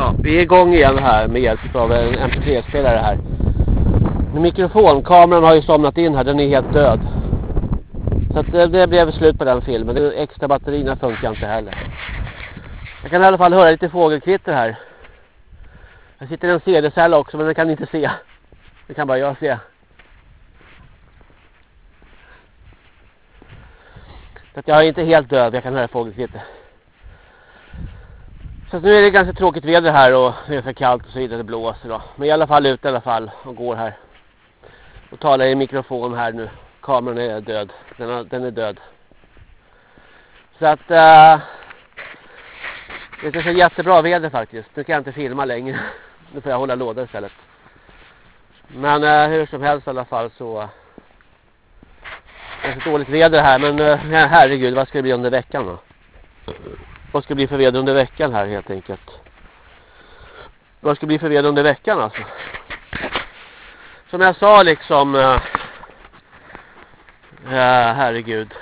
Ja, vi är igång igen här med hjälp av en mp3-spelare här. Mikrofonkameran har ju somnat in här, den är helt död. Så att det, det blev slut på den filmen. Den extra batterierna funkar inte heller. Jag kan i alla fall höra lite fågelkvitter här. Jag sitter i en CD-cell också men den kan inte se. Det kan bara jag se. Så att jag är inte helt död, jag kan höra fågelkvitter. Så nu är det ganska tråkigt väder här och det är för kallt och så vidare, det blåser då. Men i alla fall ut i alla fall och går här. Och talar i mikrofon här nu. Kameran är död. Den, har, den är död. Så att... Uh, det är så jättebra väder faktiskt. Nu kan jag inte filma längre. Nu får jag hålla låda istället. Men uh, hur som helst i alla fall så... Eh, det är så dåligt väder här men uh, herregud vad ska det bli under veckan då? Vad ska det bli för väder under veckan här helt enkelt? Vad ska det bli för väder under veckan alltså? Som jag sa liksom... Äh, herregud.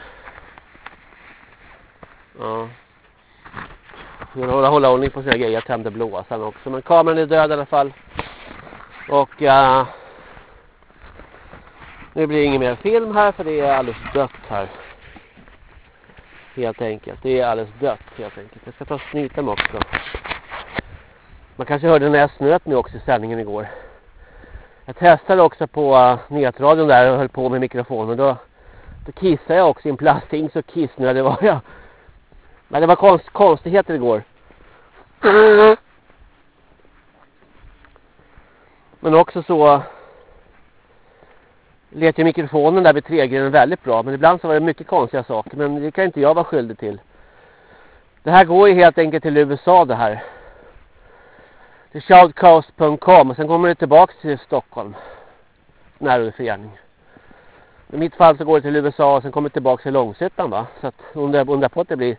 Ja. Jag vill hålla, hålla ordning på sina grejer. Jag tände blåsan också. Men kameran är död i alla fall. Och... äh, nu blir det ingen mer film här för det är alldeles dött här. Helt enkelt. Det är alldeles dött helt enkelt. Jag ska ta och snyta mig också. Man kanske hörde när jag snöt mig också i sändningen igår. Jag testade också på eh, uh, nätradion där och höll på med mikrofonen. Då, då kissade jag också i en plasting så kissnödig var jag. Men det var konst, konstigheter igår. Men också så lät ju mikrofonen där vid tregrenen väldigt bra. Men ibland så var det mycket konstiga saker. Men det kan inte jag vara skyldig till. Det här går ju helt enkelt till USA det här. Till shoutcast.com och sen kommer det tillbaka till Stockholm. Närrådeförening. I mitt fall så går det till USA och sen kommer det tillbaka till Långshyttan va. Så att undra, undra på att det blir.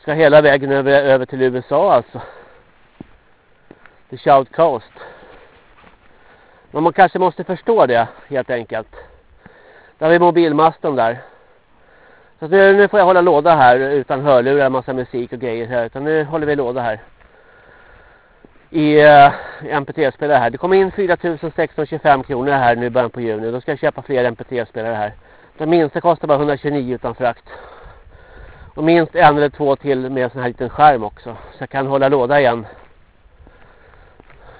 Ska hela vägen över, över till USA alltså. Till Shoutcast. Men man kanske måste förstå det helt enkelt. Där har vi mobilmasten där. Så nu, nu får jag hålla låda här utan hörlurar, massa musik och grejer här. Utan nu håller vi låda här. I eh, uh, MP3-spelare här. Det kommer in 4625 kronor här nu i början på juni. Då ska jag köpa fler MP3-spelare här. Den minsta kostar bara 129 utan frakt. Och minst en eller två till med en sån här liten skärm också. Så jag kan hålla låda igen.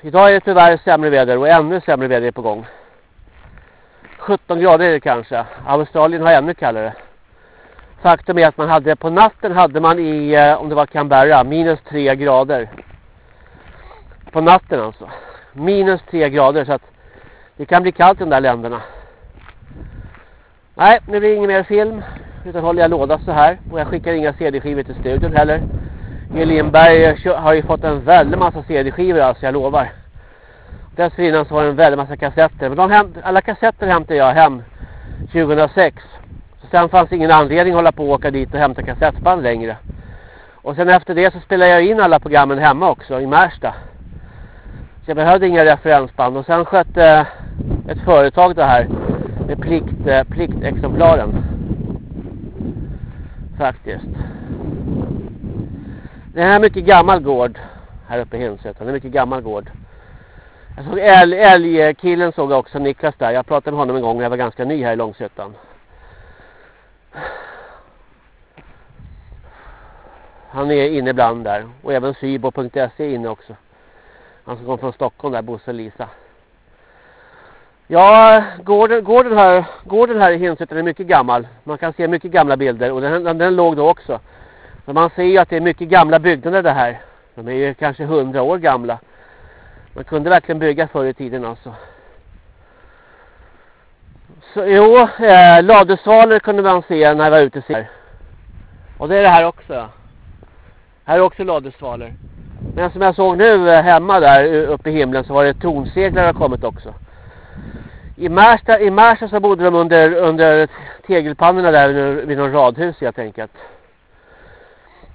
Idag är det tyvärr sämre väder och ännu sämre väder är på gång. 17 grader är det kanske. Australien har ännu kallare. Faktum är att man hade på natten hade man i, eh, om det var Canberra, minus 3 grader. På natten alltså. Minus 3 grader så att det kan bli kallt i de där länderna. Nej, nu blir det ingen mer film. Utan håller jag låda så här. Och jag skickar inga CD-skivor till studion heller. E. Lindberg har ju fått en väldig massa CD-skivor alltså, jag lovar. Dessförinnan så var det en väldig massa kassetter. Men de hämt, alla kassetter hämtade jag hem 2006. Så sen fanns ingen anledning att hålla på och åka dit och hämta kassettband längre. Och sen efter det så spelade jag in alla programmen hemma också i Märsta. Så jag behövde inga referensband. Och sen skötte ett företag det här med plikt, eh, pliktexemplaren. Faktiskt. Det här är en mycket gammal gård här uppe i Hinsötan. Det är en mycket gammal gård. Jag såg älg, älgkillen såg jag också, Niklas där. Jag pratade med honom en gång när jag var ganska ny här i Långsötan. Han är inne ibland där. Och även sybo.se är inne också. Han som kom från Stockholm där, Bosse och Lisa. Ja, gården, gården, här, gården här i Hinsötan är mycket gammal. Man kan se mycket gamla bilder. Och den, den, den låg då också. Men man ser ju att det är mycket gamla byggnader det här. De är ju kanske hundra år gamla. Man kunde verkligen bygga förr i tiden alltså. Så jo, eh, ladusvalor kunde man se när jag var ute Här. Och det är det här också. Här är också ladusvalor. Men som jag såg nu eh, hemma där uppe i himlen så var det tonseglar kommit också. I Märsta, i Märsta så bodde de under, under tegelpannorna där vid någon radhus helt enkelt.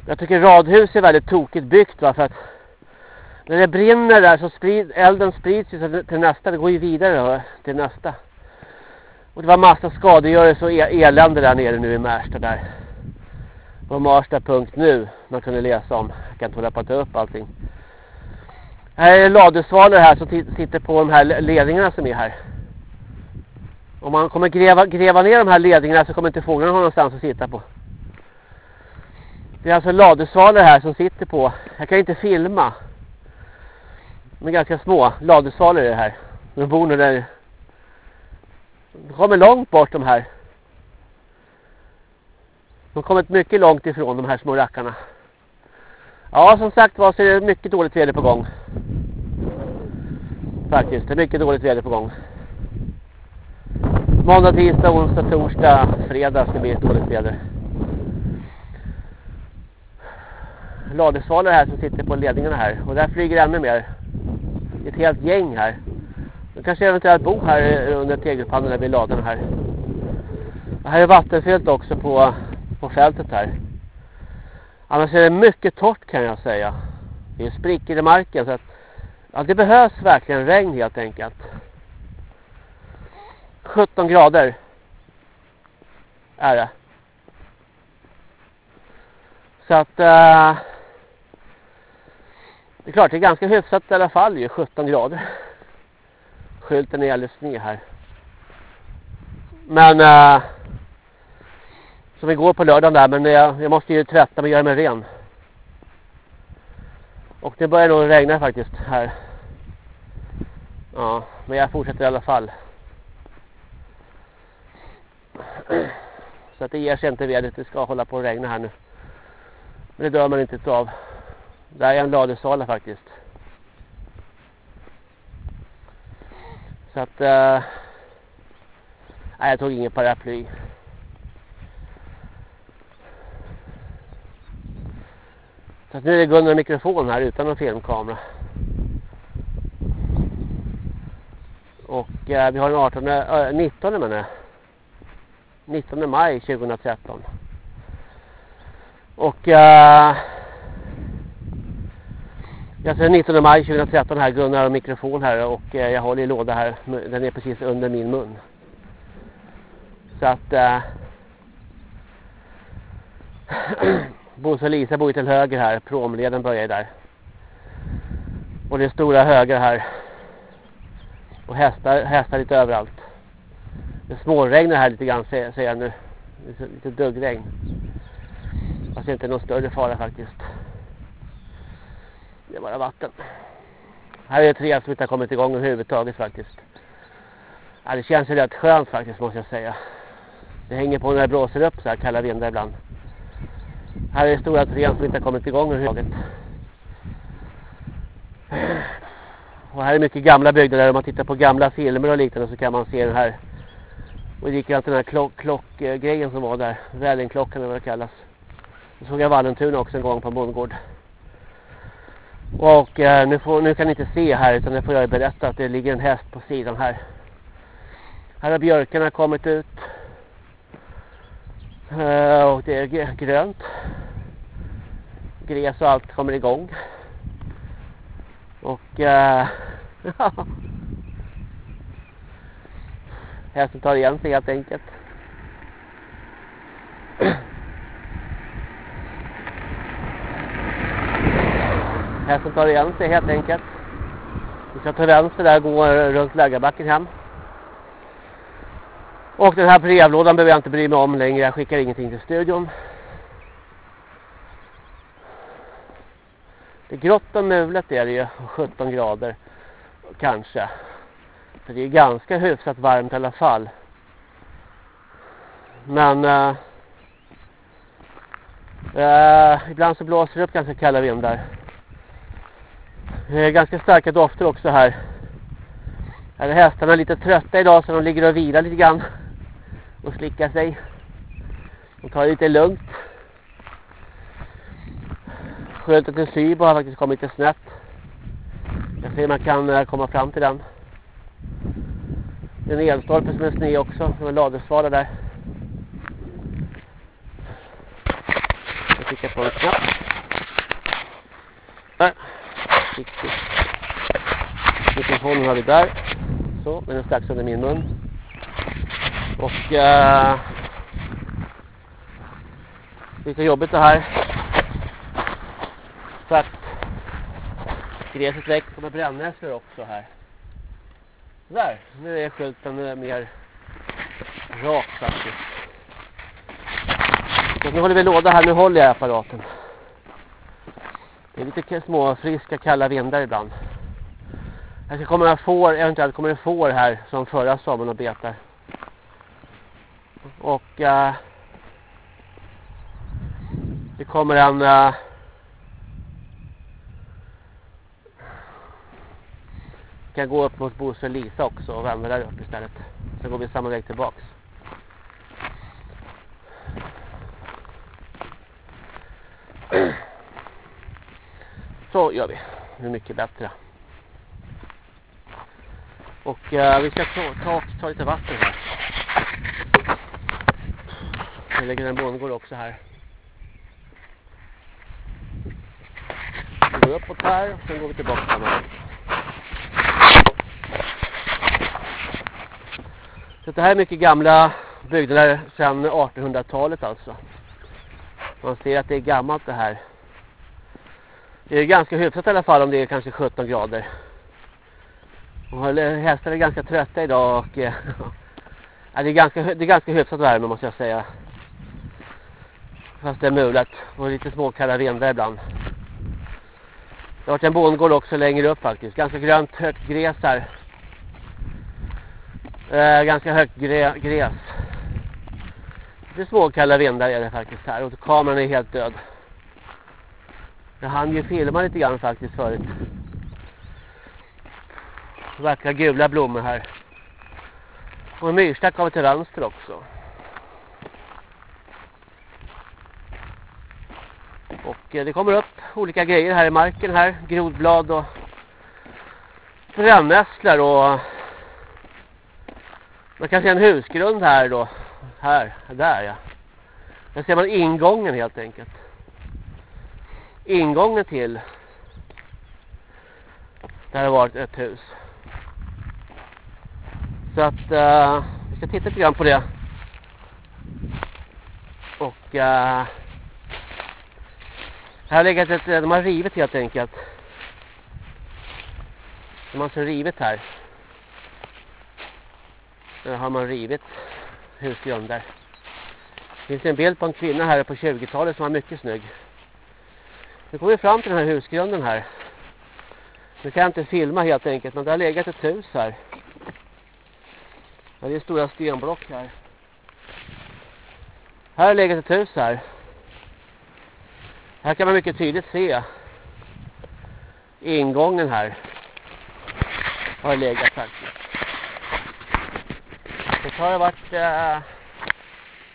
Jag tycker radhus är väldigt tokigt byggt va, för att när det brinner där så sprid, elden sprids ju till nästa, det går ju vidare då, till nästa. Och det var massa skadegörelse och e-, elände där nere nu i Märsta där. På Marsta.nu man kunde läsa om. Jag kan inte hålla på att ta upp allting. Här är ladusvalor här som sitter på de här ledningarna som är här. Om man kommer gräva, gräva ner de här ledningarna så kommer inte fåglarna ha någonstans att sitta på. Det är alltså ladusvalor här som sitter på. Jag kan inte filma. De är ganska små. Ladusvalor är det här. De bor nu där. De kommer långt bort de här. De har kommit mycket långt ifrån de här små rackarna. Ja, som sagt var så är det mycket dåligt väder på gång. Faktiskt, det är mycket dåligt väder på gång. Måndag, tisdag, onsdag, torsdag, fredag ska bli ett dåligt väder. Ladesvalor här som sitter på ledningarna här. Och där flyger ännu mer. Ett helt gäng här. De kanske eventuellt bor här under tegelpannorna vid ladorna här. Och här är vattenfyllt också på, på fältet här. Annars är det mycket torrt kan jag säga. Det är sprickor i marken så att ja, det behövs verkligen regn helt enkelt. 17 grader är det. Så att uh, det är klart det är ganska hyfsat i alla fall ju 17 grader. Skylten är alldeles sned här. Men uh, som igår på lördagen där men jag, jag måste ju tvätta mig och göra mig ren. Och det börjar nog regna faktiskt här. Ja, men jag fortsätter i alla fall. Så att det ger sig inte vädret, det ska hålla på att regna här nu. Men det dör man inte av. Där är en ladesala faktiskt. Så att... Eh, nej, jag tog ingen paraply. Så att nu är det Gunnar mikrofon här utan någon filmkamera. Och eh, vi har den 18, äh, 19 menar jag. 19 maj 2013. Och Eh, jag ser 19 maj 2013 här, Gunnar och mikrofon här och eh, jag håller i låda här. Den är precis under min mun. Så att uh, Bosse och Lisa bor ju till höger här. Promleden börjar där. Och det är stora höger här. Och hästar, hästar lite överallt. Det småregnar här lite grann säger jag nu. Lite, lite duggregn. Fast det är inte någon större fara faktiskt. Det är bara vatten. Här är det tre som inte har kommit igång överhuvudtaget faktiskt. Ja, det känns ju rätt skönt faktiskt måste jag säga. Det hänger på när det blåser upp så här kalla vindar ibland. Här är det stora trean som inte har kommit igång överhuvudtaget. Och här är mycket gamla byggnader. Om man tittar på gamla filmer och liknande så kan man se den här och det gick den här klock, klockgrejen som var där. Vällingklockan eller vad det kallas. Så såg jag Vallentuna också en gång på bondgård. Och eh, nu, får, nu kan ni inte se här utan nu får jag berätta att det ligger en häst på sidan här. Här har björkarna kommit ut. Eh, och det är grönt. Gräs och allt kommer igång. Och eh, Hästen tar igen sig helt enkelt. Hästen tar igen sig helt enkelt. Vi ska ta vänster där och gå runt lägerbacken hem. Och den här brevlådan behöver jag inte bry mig om längre. Jag skickar ingenting till studion. Det är grått och mulet är det ju. 17 grader. Kanske. För det är ganska hyfsat varmt i alla fall. Men uh, uh, ibland så blåser det upp ganska kalla vindar. Det är ganska starka dofter också här. Här är hästarna lite trötta idag så de ligger och vilar lite grann. Och slickar sig. De tar det lite lugnt. Skönt att en Sybo har faktiskt kommit lite snett. Jag ser om man kan eh, komma fram till den. Det är en elstolpe som är sned också. Det var ladesvala där. Jag klickar på en knapp försiktigt. Riktigt. Mikrofonen har vi där. Så, den är strax under min mun. Och uh, lite jobbigt det här. För att gräset växer med brännässlor också här. Där, nu är skylten eh, mer rak faktiskt. Så nu håller vi låda här, nu håller jag apparaten. Det är lite små friska kalla vindar ibland. Här ska komma får, eventuellt kommer det får här som förra sommaren och betar. Och uh, det kommer en eh, uh, kan gå upp mot Bosse och Lisa också och vända där uppe istället. Så går vi samma väg tillbaks. Så gör vi. Det är mycket bättre. Och eh, vi ska ta, ta, ta lite vatten här. Vi lägger en bondgård också här. Vi går uppåt här och sen går vi tillbaka samma. Så det här är mycket gamla byggnader sedan 1800-talet alltså. Man ser att det är gammalt det här. Det är ganska hyfsat i alla fall om det är kanske 17 grader. Och hästar är ganska trötta idag och eh, ja, det, är ganska, det är ganska hyfsat värme måste jag säga. Fast det är mulet och lite små kalla vindar ibland. Det har varit en bondgård också längre upp faktiskt. Ganska grönt högt gräs här. Eh, ganska högt grä, gräs. Lite småkalla små kalla vindar är det faktiskt här. Och kameran är helt död. Jag hann ju filma lite grann faktiskt förut. Vackra gula blommor här. Och en myrstack av till vänster också. Och eh, det kommer upp olika grejer här i marken här. Grodblad och brännässlor och man kan se en husgrund här då. Här, där ja. Där ser man ingången helt enkelt. Ingången till där har varit ett hus. Så att uh, vi ska titta lite grann på det. Och uh, här har legat ett, de har rivit helt enkelt. De har alltså rivit här. Där har man rivit husgrunder. Det finns en bild på en kvinna här på 20-talet som var mycket snygg. Nu kommer vi fram till den här husgrunden här. Nu kan jag inte filma helt enkelt men det har legat ett hus här. Ja, det är stora stenblock här. Här har legat ett hus här. Här kan man mycket tydligt se ingången här. Har legat faktiskt. Det har varit eh,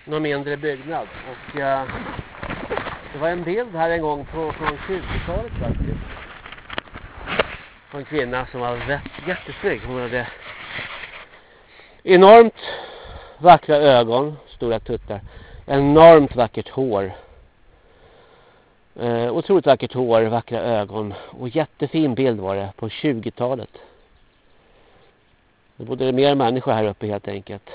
någon mindre byggnad och eh, det var en bild här en gång på, från 20-talet faktiskt. På en kvinna som var jättesnygg. Hon hade enormt vackra ögon, stora tuttar. Enormt vackert hår. Eh, otroligt vackert hår, vackra ögon. Och jättefin bild var det på 20-talet. Det bodde mer människor här uppe helt enkelt.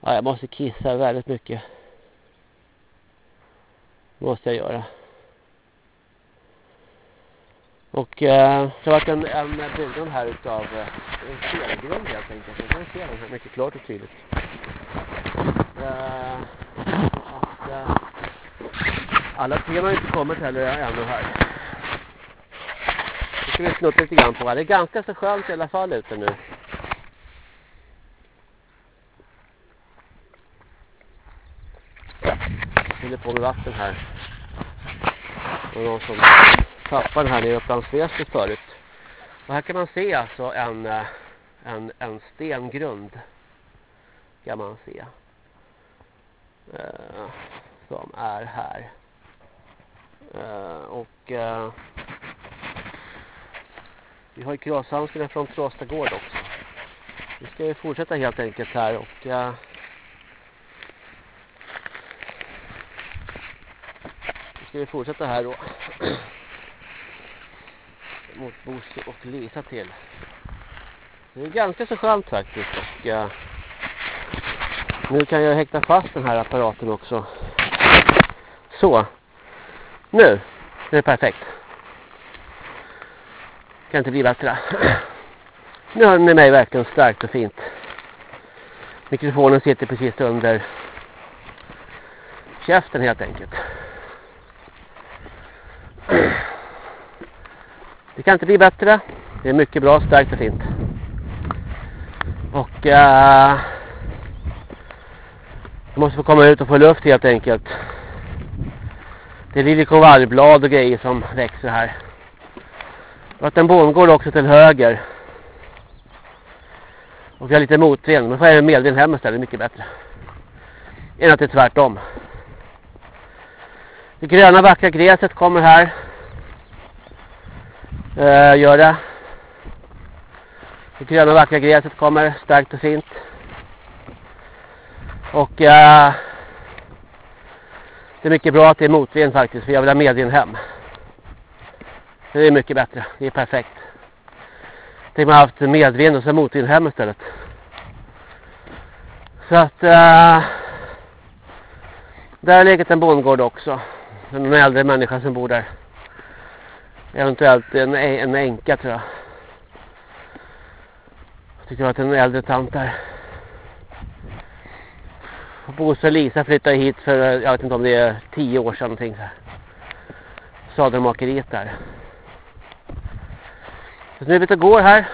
Ja, jag måste kissa väldigt mycket. Måste jag göra. Och eh, det har varit en, en byggnad här utav eh, en felgrund helt enkelt. Jag kan se den här mycket klart och tydligt. Eh, att, eh, alla tre har inte kommit heller ännu här. Det ska vi snutta lite grann på. Det är ganska så skönt i alla fall ute nu. Fyller på med vatten här. Och någon som tappade här nere i Upplands-Väster förut. Och här kan man se alltså en, eh, en, en stengrund. Kan man se. Eh, som är här. Eh, och eh, vi har ju krashandskarna från Tråstagård också. Vi ska ju fortsätta helt enkelt här och eh, ska vi fortsätta här då. Mot Bosse och Lisa till. Det är ganska så skönt faktiskt. Och, uh, nu kan jag häkta fast den här apparaten också. Så. Nu. Nu är det perfekt. Kan inte bli bättre. Nu har ni mig verkligen starkt och fint. Mikrofonen sitter precis under käften helt enkelt. Det kan inte bli bättre. Det är mycket bra, starkt och fint. Och eh, äh, jag måste få komma ut och få luft helt enkelt. Det är liljekonvaljblad och grejer som växer här. Och har en bondgård också till höger. Och vi har lite motvind. Men får jag medvind hem istället, mycket bättre. Än att det är tvärtom. Det gröna vackra gräset kommer här eh, gör det. Det gröna vackra gräset kommer starkt och fint. Och eh, det är mycket bra att det är motvind faktiskt. För jag vill ha medvind hem. Det är mycket bättre. Det är perfekt. Tänk man haft medvind och så motvind hem istället. Så att eh, där har legat en bondgård också. En äldre människa som bor där. Eventuellt en, en enka tror jag. Jag tycker att det var en äldre tant där. Bosse och Lisa flyttade hit för, jag vet inte om det är tio år sedan någonting så här. Sadelmakeriet där. Så nu är vi ute och går här.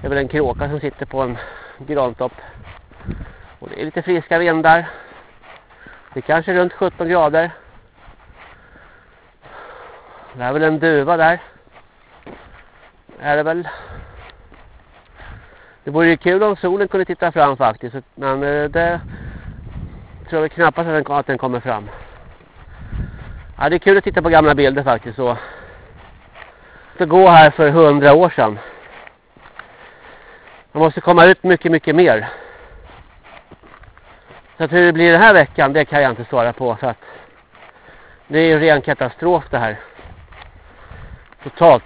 Det är väl en kråka som sitter på en grantopp. Och det är lite friska vindar. Det är kanske runt 17 grader. Det är väl en duva där. Är det väl. Det vore ju kul om solen kunde titta fram faktiskt. Men eh, det tror jag knappast att den, att den kommer fram. Ja, det är kul att titta på gamla bilder faktiskt. Så. Att gå här för hundra år sedan. Man måste komma ut mycket, mycket mer. Så att hur det blir den här veckan, det kan jag inte svara på. För att det är ju ren katastrof det här. Totalt.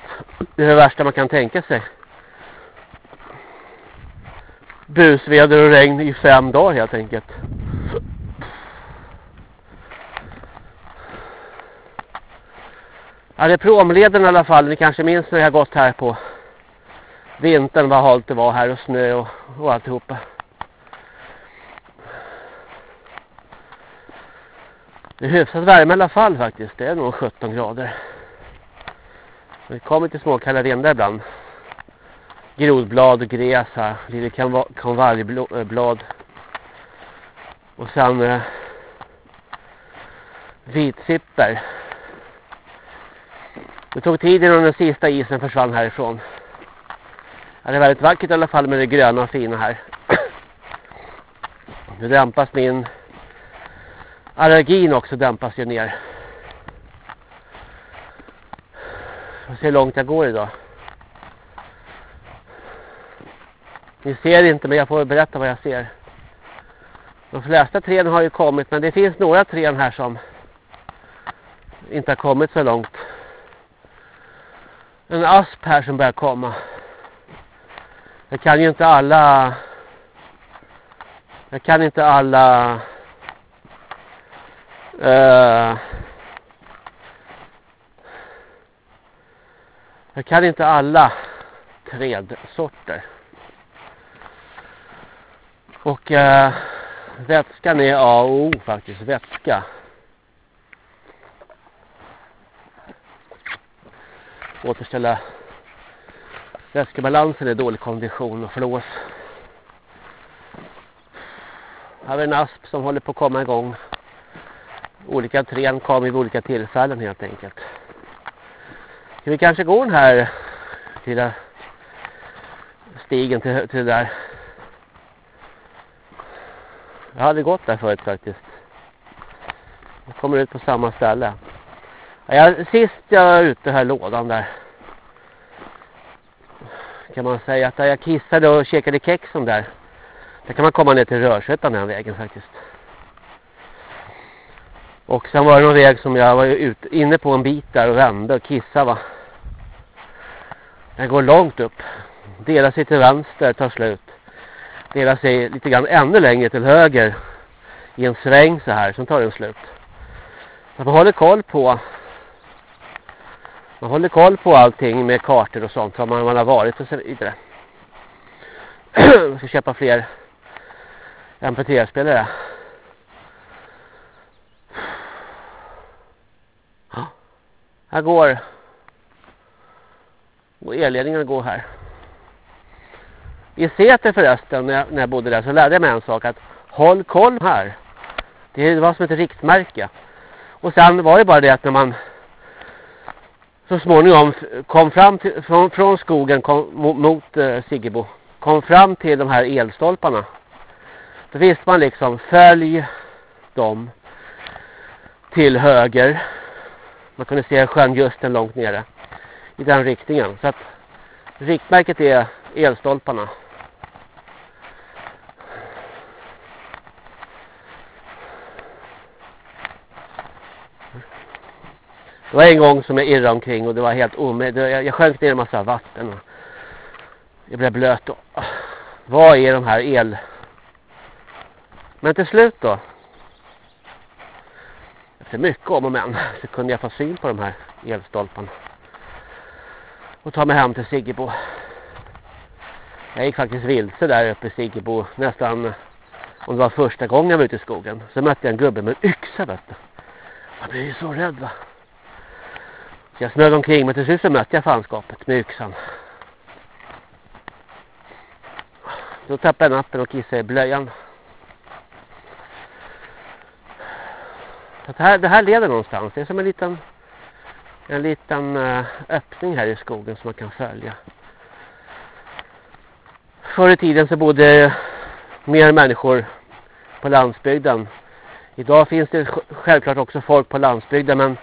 Det är det värsta man kan tänka sig. Busväder och regn i fem dagar helt enkelt. Ja, det är promleden i alla fall. Ni kanske minns när jag har gått här på vintern vad halt det var här och snö och, och alltihopa. Det är hyfsat värme i alla fall faktiskt. Det är nog 17 grader. Det kommer till små kalla vindar ibland. Grodblad och gräs här. Lille konvaljblad. Eh, och sen eh, vitsipper. Det tog tid innan den sista isen försvann härifrån. Ja, det är väldigt vackert i alla fall med det gröna och fina här. Nu dämpas min allergin också dämpas ju ner. Får se hur långt jag går idag. Ni ser inte men jag får berätta vad jag ser. De flesta träden har ju kommit men det finns några träd här som inte har kommit så långt. En asp här som börjar komma. Jag kan ju inte alla jag kan inte alla uh, jag kan inte alla trädsorter. Och uh, vätskan är A och O faktiskt, vätska. Återställa vätskebalansen i dålig kondition och förlås. Här har vi en asp som håller på att komma igång. Olika trän kommer vid olika tillfällen helt enkelt. Ska vi kanske gå den här lilla stigen till, till det där. Jag hade gått där förut faktiskt. Jag kommer ut på samma ställe. Jag, sist jag var ute här lådan där kan man säga att jag kissade och käkade kexen där. Där kan man komma ner till Rörsättan den vägen faktiskt. Och sen var det någon väg som jag var ut, inne på en bit där och vände och kissade va. Den går långt upp. Delar sig till vänster, tar slut. Delar sig lite grann ännu längre till höger. I en sväng så här, sen tar den slut. Så man håller koll på man håller koll på allting med kartor och sånt som man, man har varit och så vidare. Jag ska köpa fler MP3-spelare. Här går och elledningen går här. I Säter förresten, när jag, när jag bodde där, så lärde jag mig en sak. Att håll koll här. Det var som ett riktmärke. Och sen var det bara det att när man så småningom kom fram till, från, från skogen kom, mot, mot eh, Siggebo. Kom fram till de här elstolparna. Då visste man liksom, följ dem till höger. Man kunde se sjön just långt nere. I den riktningen. Så att riktmärket är elstolparna. Det var en gång som jag irrade omkring och det var helt omöjligt. Jag, jag sjönk ner en massa vatten. Och jag blev blöt. Och, vad är de här el... Men till slut då. Efter mycket om och men så kunde jag få syn på de här elstolparna. Och ta mig hem till Siggebo. Jag gick faktiskt vilse där uppe i Siggebo nästan om det var första gången jag var ute i skogen. Så mötte jag en gubbe med en yxa vet du. Jag blev ju så rädd va. Så jag smög omkring mig till slut så mötte jag fanskapet med yxan. Då tappade jag nappen och kissade i blöjan. Så det, här, det här leder någonstans. Det är som en liten en liten eh, öppning här i skogen som man kan följa. Förr i tiden så bodde mer människor på landsbygden. Idag finns det självklart också folk på landsbygden men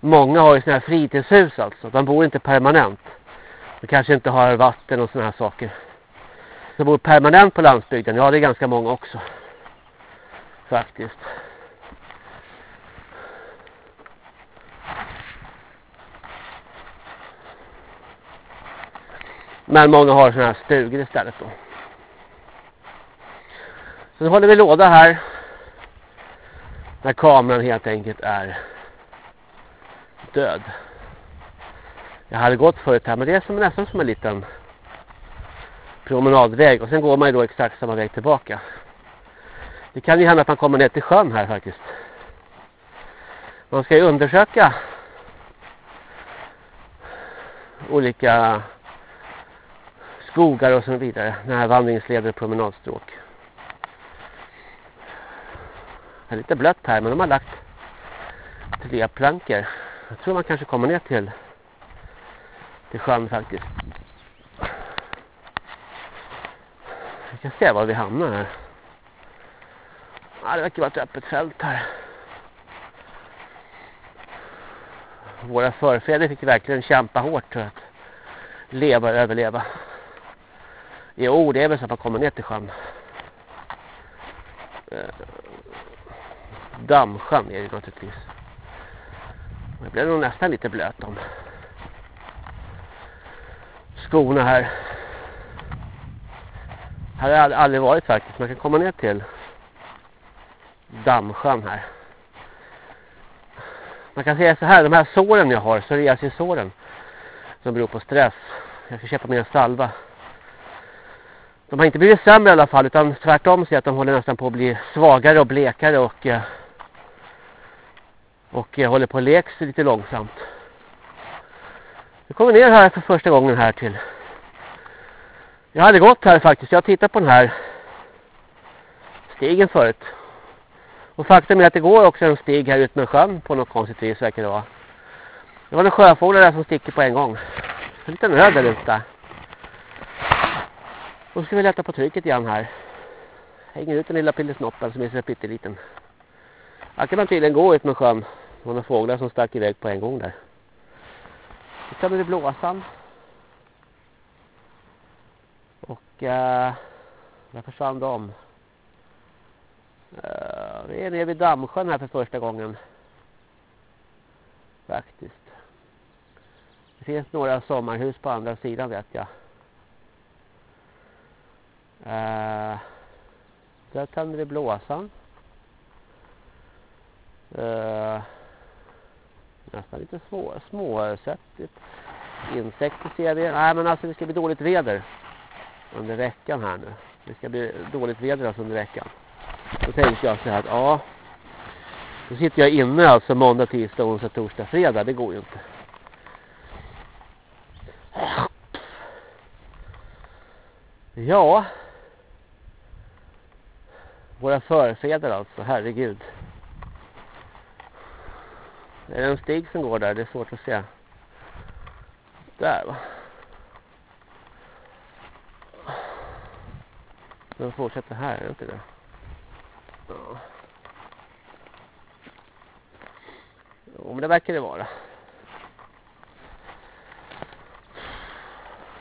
många har ju sådana här fritidshus alltså. De bor inte permanent. De kanske inte har vatten och sådana här saker. De bor permanent på landsbygden. Ja, det är ganska många också. Faktiskt. Men många har sådana här stugor istället då. Så nu håller vi låda här. När kameran helt enkelt är död. Jag hade gått förut här men det är som, nästan som en liten promenadväg. Och sen går man ju då exakt samma väg tillbaka. Det kan ju hända att man kommer ner till sjön här faktiskt. Man ska ju undersöka olika skogar och så vidare. Den här vandringsleder och promenadstråk. Det är lite blött här men de har lagt tre plankor. Jag tror man kanske kommer ner till till sjön faktiskt. Vi kan se var vi hamnar här. Ja, det verkar vara ett öppet fält här. Våra förfäder fick verkligen kämpa hårt för att leva och överleva. Jo, det är väl så att man kommer ner till sjön. Eh, dammsjön är det naturligtvis. Det blev nog nästan lite blöt om skorna här. Här har jag aldrig varit faktiskt. Man kan komma ner till dammsjön här. Man kan säga så här, de här såren jag har, psoriasissåren som beror på stress. Jag ska köpa mer salva. De har inte blivit sämre i alla fall utan tvärtom så att de håller nästan på att bli svagare och blekare och eh, och eh, håller på att leks sig lite långsamt. Jag kommer ner här för första gången här till. Jag hade gått här faktiskt. Jag har tittat på den här stigen förut. Och faktum är att det går också en stig här ut med sjön på något konstigt vis verkar det vara. Det var en sjöfågel där som sticker på en gång. En liten röd där ute. Och så ska vi lätta på trycket igen här. Hänger ut den lilla pillesnoppen som är så pytteliten. Här kan man tydligen gå ut med sjön. Det var några fåglar som stack iväg på en gång där. Nu kommer det blåsan. Och eh, där försvann de. Uh, vi är nere vid Dammsjön här för första gången. Faktiskt. Det finns några sommarhus på andra sidan vet jag. Eh, där tänder vi blåsan. Eh, nästan lite små. Insekter ser vi. Nej men alltså det ska bli dåligt väder under veckan här nu. Det ska bli dåligt väder alltså under veckan. Då tänkte jag så här att ja. Då sitter jag inne alltså måndag, tisdag, onsdag, torsdag, fredag. Det går ju inte. Ja. Våra förfäder alltså, herregud. Det är en stig som går där, det är svårt att se. Där va. Den fortsätter här, är det inte det? Ja. Jo, men det verkar det vara.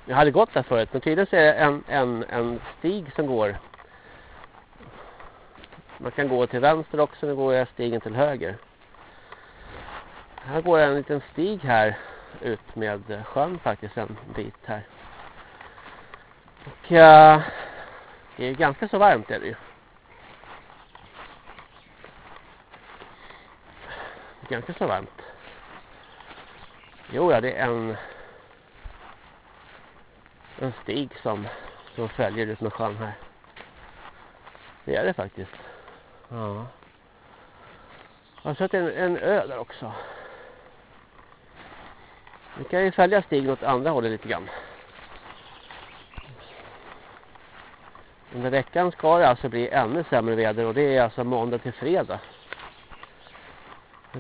Jag hade gått där förut, men tydligen så är det en, en, en stig som går. Man kan gå till vänster också, nu går jag stigen till höger. Här går en liten stig här ut med sjön faktiskt en bit här. Och uh, det är ganska så varmt är det ju. Ganska så varmt. Jo, ja, det är en en stig som, som följer ut med sjön här. Det är det faktiskt. Ja. Jag har sett en, en ö där också. Vi kan ju följa stigen åt andra hållet lite grann. Under veckan ska det alltså bli ännu sämre väder och det är alltså måndag till fredag.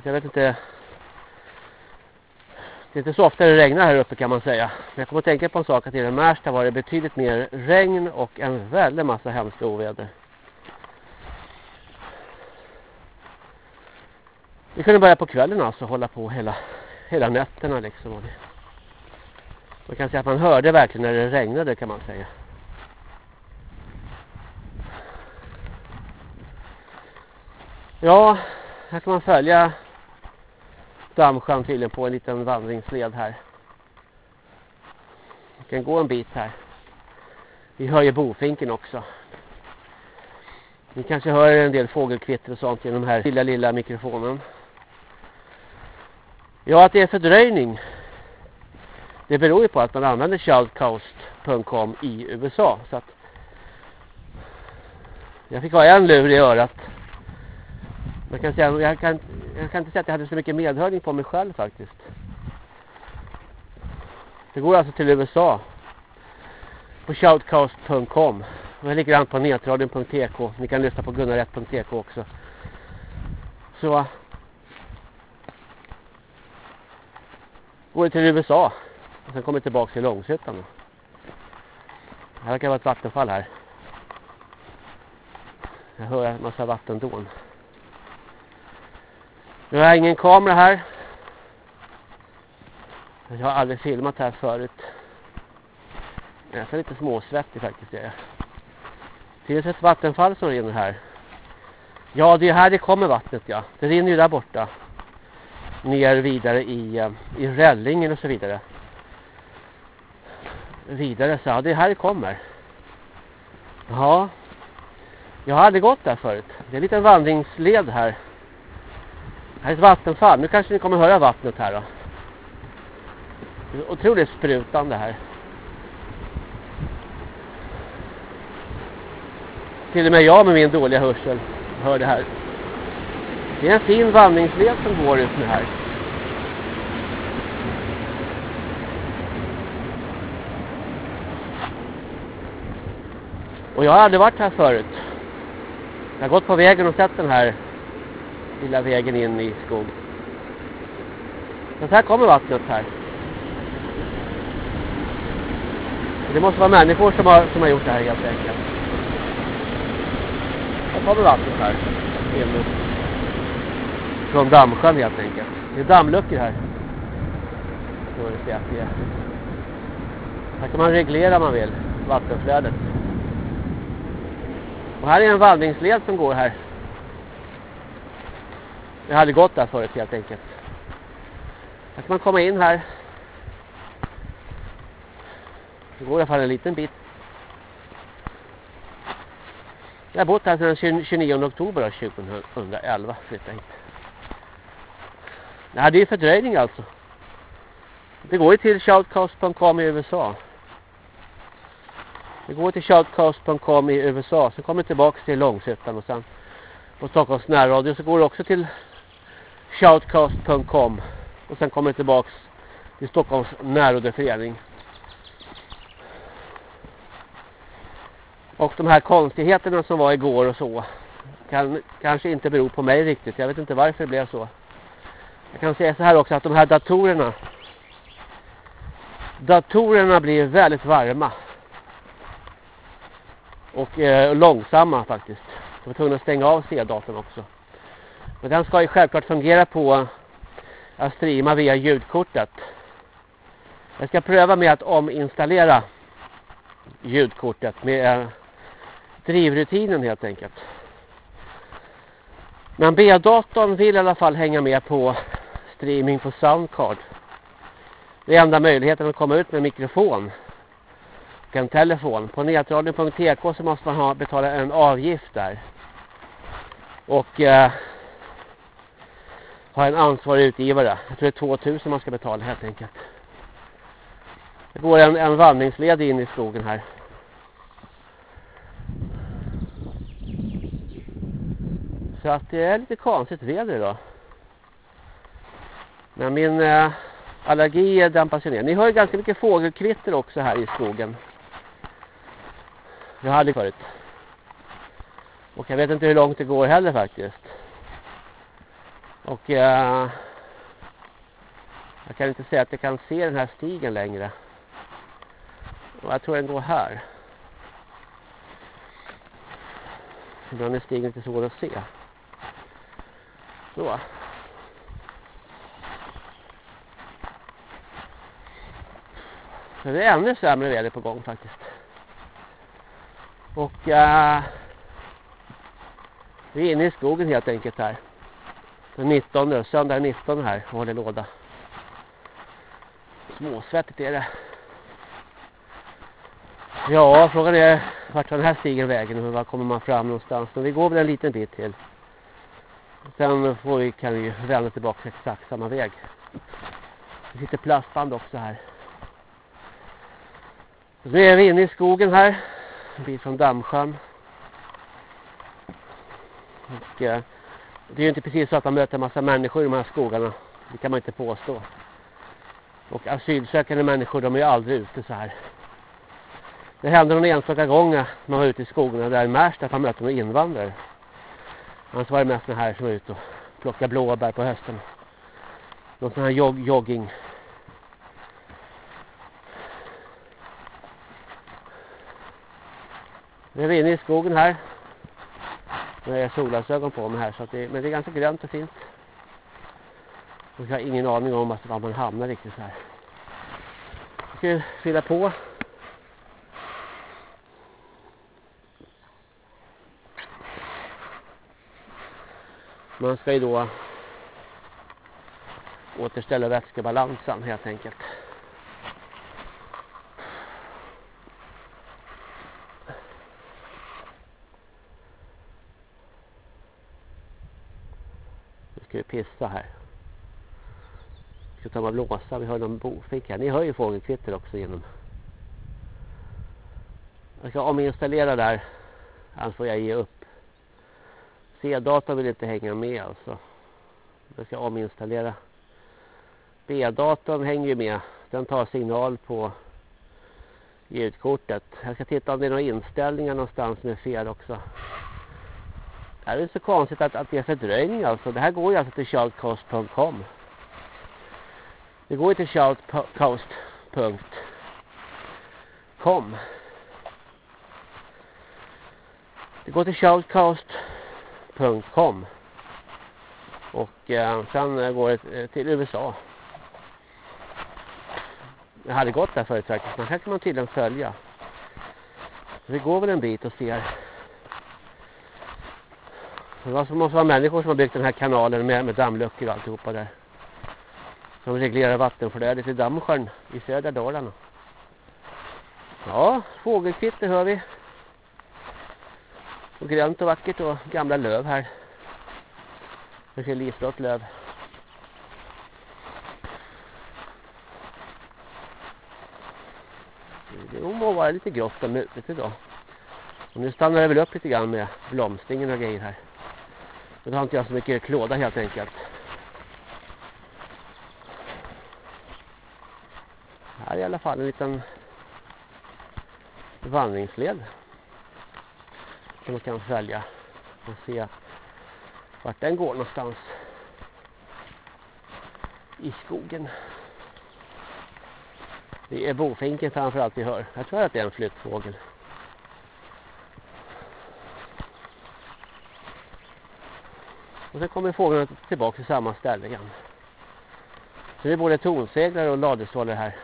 Jag vet inte det är inte så ofta det regnar här uppe kan man säga. Men jag kommer att tänka på en sak att i den Märsta var det betydligt mer regn och en väldigt massa hemska oväder. Vi kunde börja på kvällen alltså hålla på hela, hela nätterna liksom. Man kan säga att man hörde verkligen när det regnade kan man säga. Ja, här kan man följa dammsjön tydligen på en liten vandringsled här. Man kan gå en bit här. Vi hör ju bofinken också. Ni kanske hör en del fågelkvitter och sånt genom den här lilla, lilla mikrofonen. Ja, att det är fördröjning. Det beror ju på att man använder childcoast.com i USA. Så att jag fick ha en lur i örat. Jag kan säga, jag kan jag kan inte säga att jag hade så mycket medhörning på mig själv faktiskt. Det går alltså till USA. På shoutcast.com. Det ligger an på netradion.tk. Ni kan lyssna på gunnaret.tk också. Så. Går till USA. Och sen kommer tillbaka till Långshyttan. Här verkar vara ett vattenfall här. Jag hör en massa vattendån. Nu har jag ingen kamera här. Jag har aldrig filmat här förut. Jag är lite småsvettig faktiskt. Det finns ett vattenfall som rinner här. Ja, det är här det kommer vattnet, ja. Det rinner ju där borta. Ner vidare i, eh, i Rällingen och så vidare. Vidare så, ja, det är här det kommer. Ja. Jag har aldrig gått där förut. Det är en liten vandringsled här. Här är ett vattenfall. Nu kanske ni kommer höra vattnet här då. Det är otroligt sprutande här. Till och med jag med min dåliga hörsel hör det här. Det är en fin vandringsled som går ut nu här. Och jag har aldrig varit här förut. Jag har gått på vägen och sett den här lilla vägen in i skog. Men så här kommer vattnet här. Det måste vara människor som har, som har gjort det här helt enkelt. Här kommer vattnet här. Från dammsjön helt enkelt. Det är dammluckor här. Så det ser att Här kan man reglera om man vill vattenflödet. Och här är en vandringsled som går här. Jag hade gått där förut helt enkelt. Här kan man komma in här. Det går i alla fall en liten bit. Jag har bott här sedan 29 oktober 2011. Flyttade hit. Nej, det är fördröjning alltså. Det går ju till shoutcast.com i USA. Det går till shoutcast.com i USA. Sen kommer det tillbaka till Långshyttan och sen på Stockholms närradio så går det också till shoutcast.com och sen kommer det tillbaka till Stockholms närradioförening. Och de här konstigheterna som var igår och så kan kanske inte bero på mig riktigt. Jag vet inte varför det blev så. Jag kan säga så här också att de här datorerna datorerna blir väldigt varma. Och eh, långsamma faktiskt. Jag var tvungen att stänga av C-datorn också. Men den ska ju självklart fungera på att streama via ljudkortet. Jag ska pröva med att ominstallera ljudkortet med eh, drivrutinen helt enkelt. Men B-datorn vill i alla fall hänga med på streaming på Soundcard. Det är enda möjligheten att komma ut med mikrofon och en telefon. På netradion.tk så måste man ha, betala en avgift där. Och eh, ha en ansvarig utgivare. Jag tror det är 2000 man ska betala helt enkelt. Det går en, en vandringsled in i skogen här. Så att det är lite konstigt väder idag. Men min eh, allergi dämpas ner. Ni hör ju ganska mycket fågelkvitter också här i skogen. Jag hade förut. Och jag vet inte hur långt det går heller faktiskt. Och eh, jag kan inte säga att jag kan se den här stigen längre. Och jag tror den går här. Ibland är stigen inte svår att se. Så. Men det är ännu sämre väder på gång faktiskt. Och äh, vi är inne i skogen helt enkelt här. Den 19, söndag 19 här håller låda. Småsvettigt är det. Ja, frågan är vart tar den här stigen vägen och var kommer man fram någonstans. Men vi går väl en liten bit till. Sen får vi, kan vi vända tillbaka exakt samma väg. Det sitter plastband också här. Nu är vi inne i skogen här. En bit från Dammsjön. Och, eh, det är ju inte precis så att man möter en massa människor i de här skogarna. Det kan man inte påstå. Och asylsökande människor, de är ju aldrig ute så här. Det hände någon enstaka gång när man var ute i skogarna där i Märsta att man mötte några invandrare. Annars var det mest den här som var ute och plockade blåbär på hösten. Någon sån här jog jogging. Nu är vi inne i skogen här. Nu har jag solglasögon på mig här. Så det, men det är ganska grönt och fint. Och jag har ingen aning om var man hamnar riktigt så här. Jag ska fylla på. Man ska ju då återställa vätskebalansen helt enkelt. Nu ska vi pissa här. Vi ska ta med blåsa. Vi har någon bofink här. Ni hör ju fågelkvitter också genom. Jag ska ominstallera där. Annars får jag ge upp. C-datorn vill inte hänga med alltså. Jag ska ominstallera. B-datorn hänger ju med. Den tar signal på ljudkortet. Jag ska titta om det är några inställningar någonstans som är fel också. Det här är så konstigt att, att det är fördröjning alltså. Det här går ju alltså till shoutcast.com. Det går ju till shoutcast.com. Det går till shoutcast.com och eh, sen eh, går det eh, till USA. Jag hade gått där förut faktiskt, men här kan man tydligen följa. Vi går väl en bit och ser. Det måste vara människor som har byggt den här kanalen med, med dammluckor och alltihopa där. Som reglerar vattenflödet i Dammsjön i södra Dalarna. Ja, fågelkvitter hör vi. Och grönt och vackert och gamla löv här. Kanske lislott löv. Det må vara lite grått och mutigt idag. Och nu stannar det väl upp lite grann med blomstringen och grejer här. Men då har inte jag så mycket klåda helt enkelt. Här är i alla fall en liten vandringsled. Som man kan följa och se vart den går någonstans i skogen. Det är bofinken framförallt vi hör. Jag tror att det är en flyttfågel. Och sen kommer fåglarna tillbaka till samma ställe igen. Så det är både tonseglare och ladestrålar här.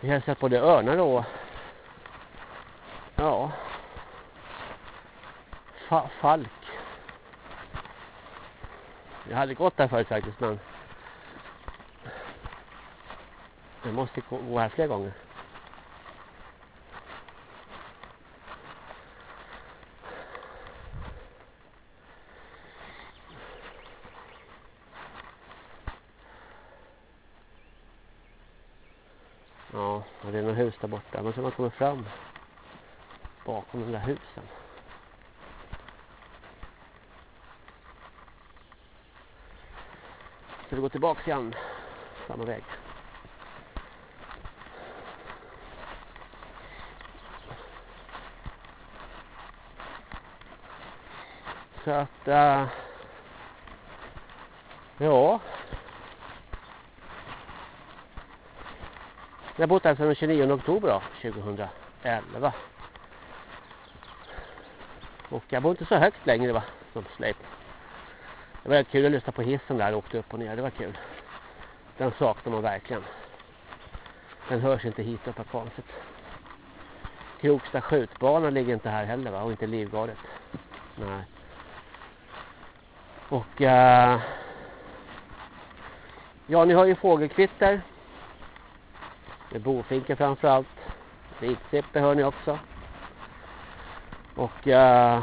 Vi har sett både örnar och ja fa falk. Jag hade gått där förut faktiskt men jag måste gå här fler gånger. Ja, det är några hus där borta. Men så man kommer fram bakom de där husen tillbaks tillbaka igen. Samma väg. Så att... Äh, ja. Jag har bott här sedan den 29 oktober då, 2011. Och jag bor inte så högt längre va, som släp. Det var kul att lyssna på hissen där och åkte upp och ner, det var kul. Den saknar man verkligen. Den hörs inte hit uppe konstigt. Kroksta skjutbana ligger inte här heller va, och inte Livgardet. Nej. Och uh, ja, ni har ju fågelkvitter. Det är bofinken framförallt. Vitsippe hör ni också. Och uh,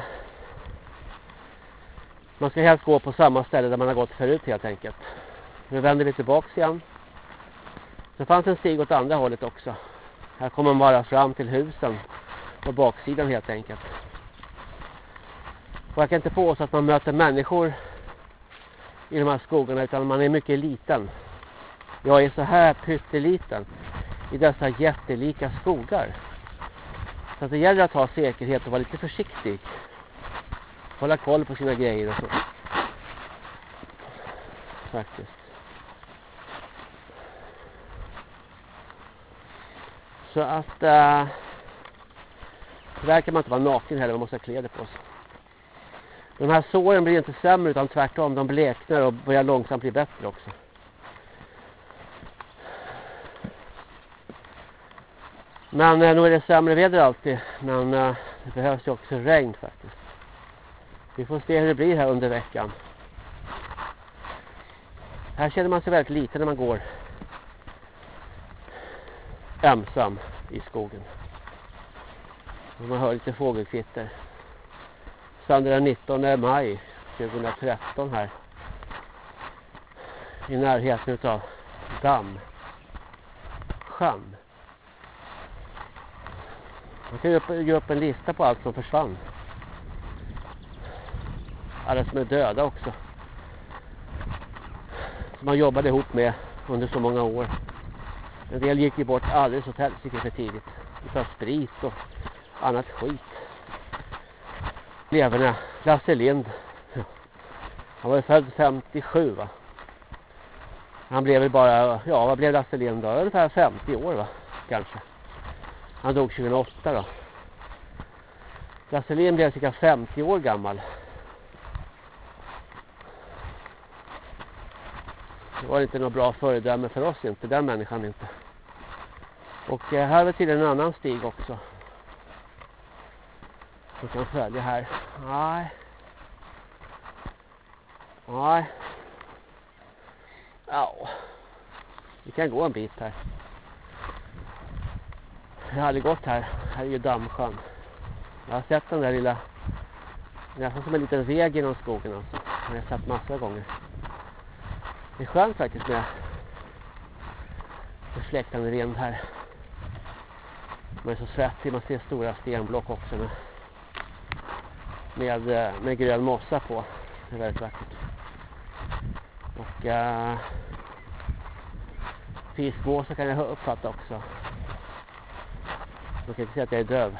man ska helst gå på samma ställe där man har gått förut helt enkelt. Nu vänder vi tillbaka igen. Det fanns en stig åt andra hållet också. Här kommer man bara fram till husen på baksidan helt enkelt. Och jag kan inte få så att man möter människor i de här skogarna utan man är mycket liten. Jag är så här pytteliten i dessa jättelika skogar. Så att det gäller att ha säkerhet och vara lite försiktig. Hålla koll på sina grejer och så. Faktiskt. Så att eh, äh, tyvärr kan man inte vara naken heller, man måste ha kläder på sig. De här såren blir inte sämre utan tvärtom, de bleknar och börjar långsamt bli bättre också. Men eh, nog är det sämre väder alltid. Men eh, det behövs ju också regn faktiskt. Vi får se hur det blir här under veckan. Här känner man sig väldigt liten när man går ensam i skogen. Och man hör lite fågelkvitter. Söndag den 19 maj 2013 här. I närheten av damm. Sjön. Man kan ju ge upp en lista på allt som försvann. Alla som är döda också. Som man jobbade ihop med under så många år. En del gick ju bort alldeles åt helsike för tidigt. Utav sprit och annat skit. Leverna. Lasse Lind. Han var ju född 57 va. Han blev väl bara, ja vad blev Lasse Lind då? Ungefär 50 år va, kanske. Han dog 2008 då. Lasse Lind blev cirka 50 år gammal. Det var inte något bra föredöme för oss inte, den människan inte. Och eh, här är tydligen en annan stig också. Som kan följa här. Nej. Nej. Ja. Vi kan gå en bit här. Jag har aldrig gått här. Här är ju dammsjön. Jag har sett den där lilla nästan som en liten väg genom skogen alltså. Jag har sett massor gånger. Det är skönt faktiskt med, fläktande vind här. Man är så svettig, man ser stora stenblock också med, med, eh, med grön mossa på. Det är väldigt vackert. Och eh, äh, fiskmåsar kan jag uppfatta också. Man kan inte säga att jag är döv.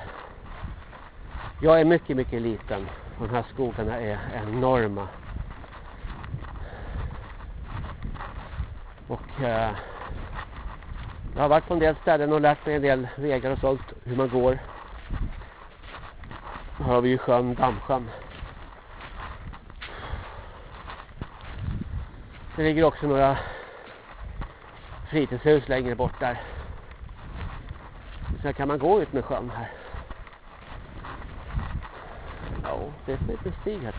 Jag är mycket, mycket liten. Och de här skogarna är enorma. Och eh, jag har varit på en del ställen och lärt mig en del vägar och sånt. Hur man går. Här har vi ju sjön, Dammsjön. Det ligger också några fritidshus längre bort där. Så kan man gå ut med sjön här. Ja, det är en liten stig här.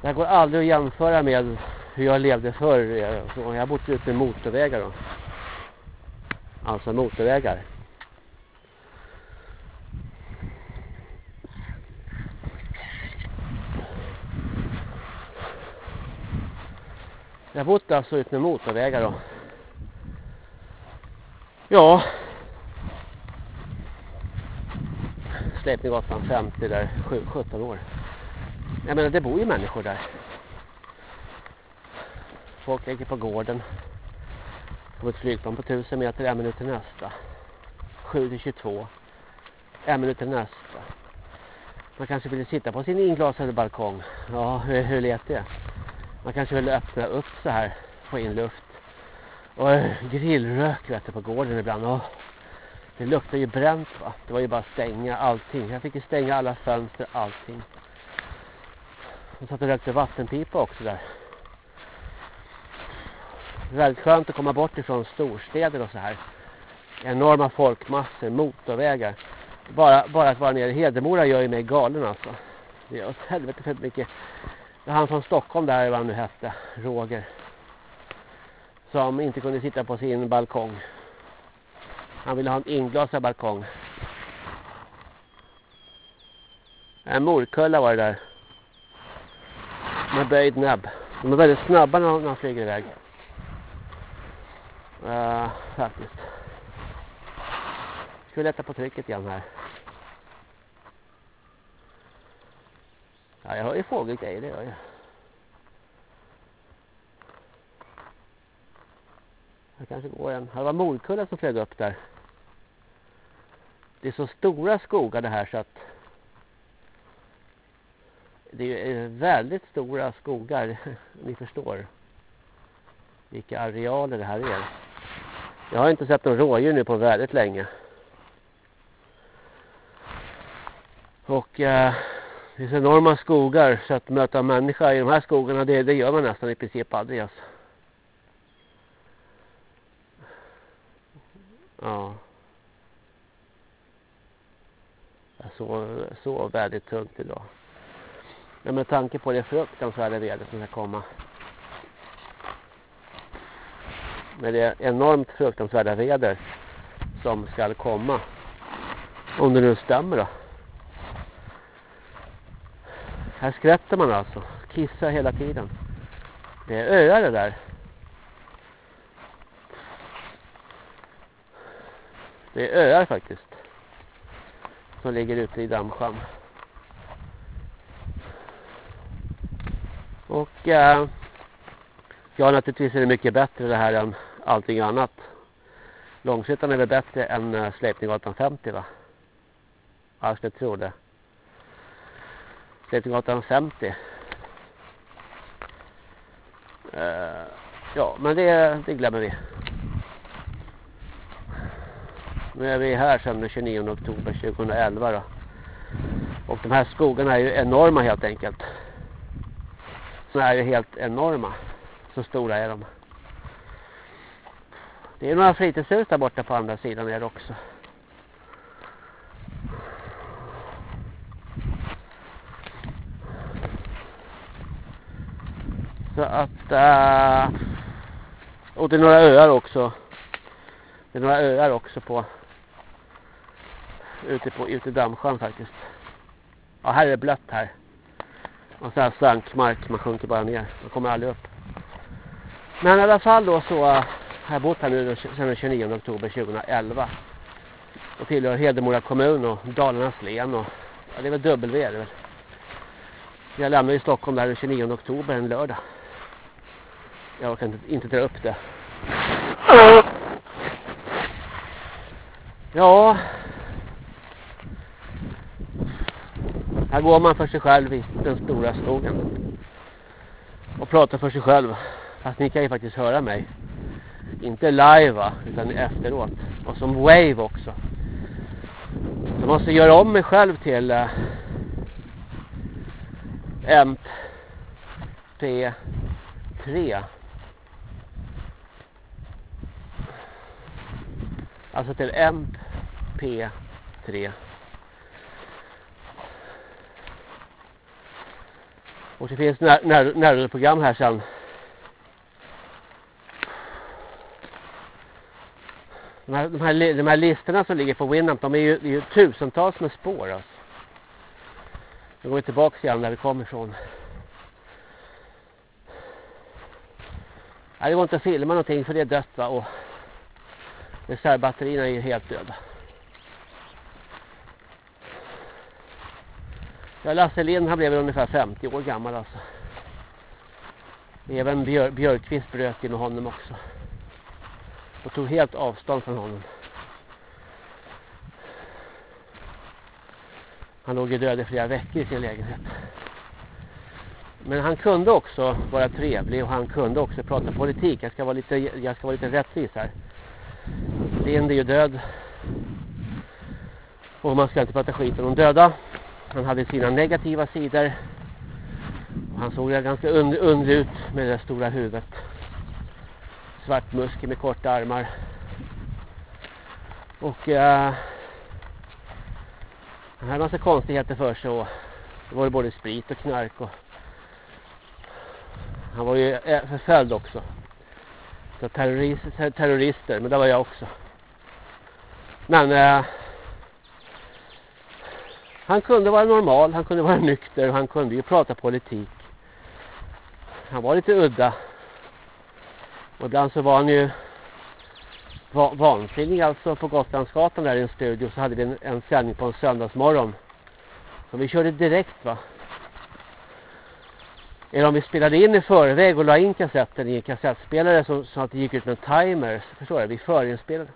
Det här går aldrig att jämföra med hur jag levde förr. Jag har bott ute i motorvägar då. Alltså motorvägar. Jag har bott alltså ut med motorvägar då. Ja. Släpninggatan 50 där, 17 år. Jag menar det bor ju människor där. Folk ligger på gården. Kommer ett flygplan på 1000 meter, en minut till nästa. 7 till 22. En minut till nästa. Man kanske vill sitta på sin inglasade balkong. Ja, hur, hur lät det? Man kanske vill öppna upp så här. Få in luft. Och grillrök vet du, på gården ibland. Och det luktar ju bränt va. Det var ju bara att stänga allting. Jag fick ju stänga alla fönster, allting. Jag satt och rökte vattenpipa också där. Väldigt skönt att komma bort ifrån storstäder och så här. Enorma folkmassor, motorvägar. Bara, bara att vara nere i Hedemora gör ju mig galen alltså. Det är åt helvete för mycket. Det han från Stockholm där, vad han nu hette, Roger. Som inte kunde sitta på sin balkong. Han ville ha en inglasad balkong. En morkulla var det där. Med böjd näbb. De är väldigt snabba när de flyger iväg. Uh, faktiskt. Ska vi lätta på trycket igen här. Ja, jag hör ju fågelgrejer, det gör jag. Det kanske går en. Det var morkulla som flög upp där. Det är så stora skogar det här så att det är eh, väldigt stora skogar, ni förstår vilka arealer det här är. Jag har inte sett någon rådjur nu på väldigt länge. Och eh, det finns enorma skogar så att möta människa i de här skogarna det, det gör man nästan i princip aldrig alltså. Ja. Jag sov, sov väldigt tungt idag. Men med tanke på det fruktansvärda vädret som ska komma. Med det enormt fruktansvärda väder som ska komma. Om det nu stämmer då. Här skvätter man alltså. Kissar hela tiden. Det är öar det där. Det är öar faktiskt. Som ligger ute i dammsjön. Och eh, ja naturligtvis är det mycket bättre det här än allting annat. Långshyttan är väl bättre än eh, Släpninggatan 50 va? Jag skulle tro det. Släpninggatan 50. Eh, ja, men det, det glömmer vi. Nu är vi här sedan den 29 oktober 2011 då. Och de här skogarna är ju enorma helt enkelt. Så är ju helt enorma. Så stora är de. Det är några fritidshus där borta på andra sidan är det också. Så att... Äh, och det är några öar också. Det är några öar också på... Ute på ute i Dammsjön faktiskt. Ja, här är det blött här. Och så här sankmark, man sjunker bara ner. Man kommer aldrig upp. Men i alla fall då så eh, har Jag bott här nu sedan den 29 oktober 2011. Och tillhör Hedemora kommun och Dalarnas län. Och, ja, det är väl W är det väl. Jag lämnade i Stockholm där den 29 oktober en lördag. Jag kan inte, inte dra upp det. Ja. Här går man för sig själv i den stora skogen. Och pratar för sig själv. Fast ni kan ju faktiskt höra mig. Inte live va, utan efteråt. Och som wave också. Jag måste göra om mig själv till eh, uh, MP3. Alltså till MP3. Och det finns när, när, här sen. De här, de, här, de här listorna som ligger på Winamp, de är ju, är ju tusentals med spår alltså. Nu går vi tillbaka igen där vi kommer ifrån. Nej, det går inte att filma någonting för det är dött va. Och reservbatterierna är ju helt döda. Ja, Lasse Lind han blev ungefär 50 år gammal alltså. Även Björ Björkqvist bröt med honom också. Och tog helt avstånd från honom. Han låg ju död i flera veckor i sin lägenhet. Men han kunde också vara trevlig och han kunde också prata politik. Jag ska vara lite, jag ska vara lite rättvis här. Lind är ju död. Och man ska inte prata skit om de döda. Han hade sina negativa sidor. Han såg ganska und underlig ut med det stora huvudet. Svart muskel med korta armar. Och uh, han hade massa konstigheter för sig. Och det var ju både sprit och knark. Och han var ju eh, förföljd också. Så terrorister, terrorister, men det var jag också. Men uh, han kunde vara normal, han kunde vara nykter och han kunde ju prata politik. Han var lite udda. Och ibland så var han ju va vansinnig alltså på Gotlandsgatan där i en studio så hade vi en, en sändning på en söndagsmorgon. Så vi körde direkt va. Eller om vi spelade in i förväg och la in kassetten i en kassettspelare så, så att det gick ut med en timer. Förstår du? Vi förinspelade.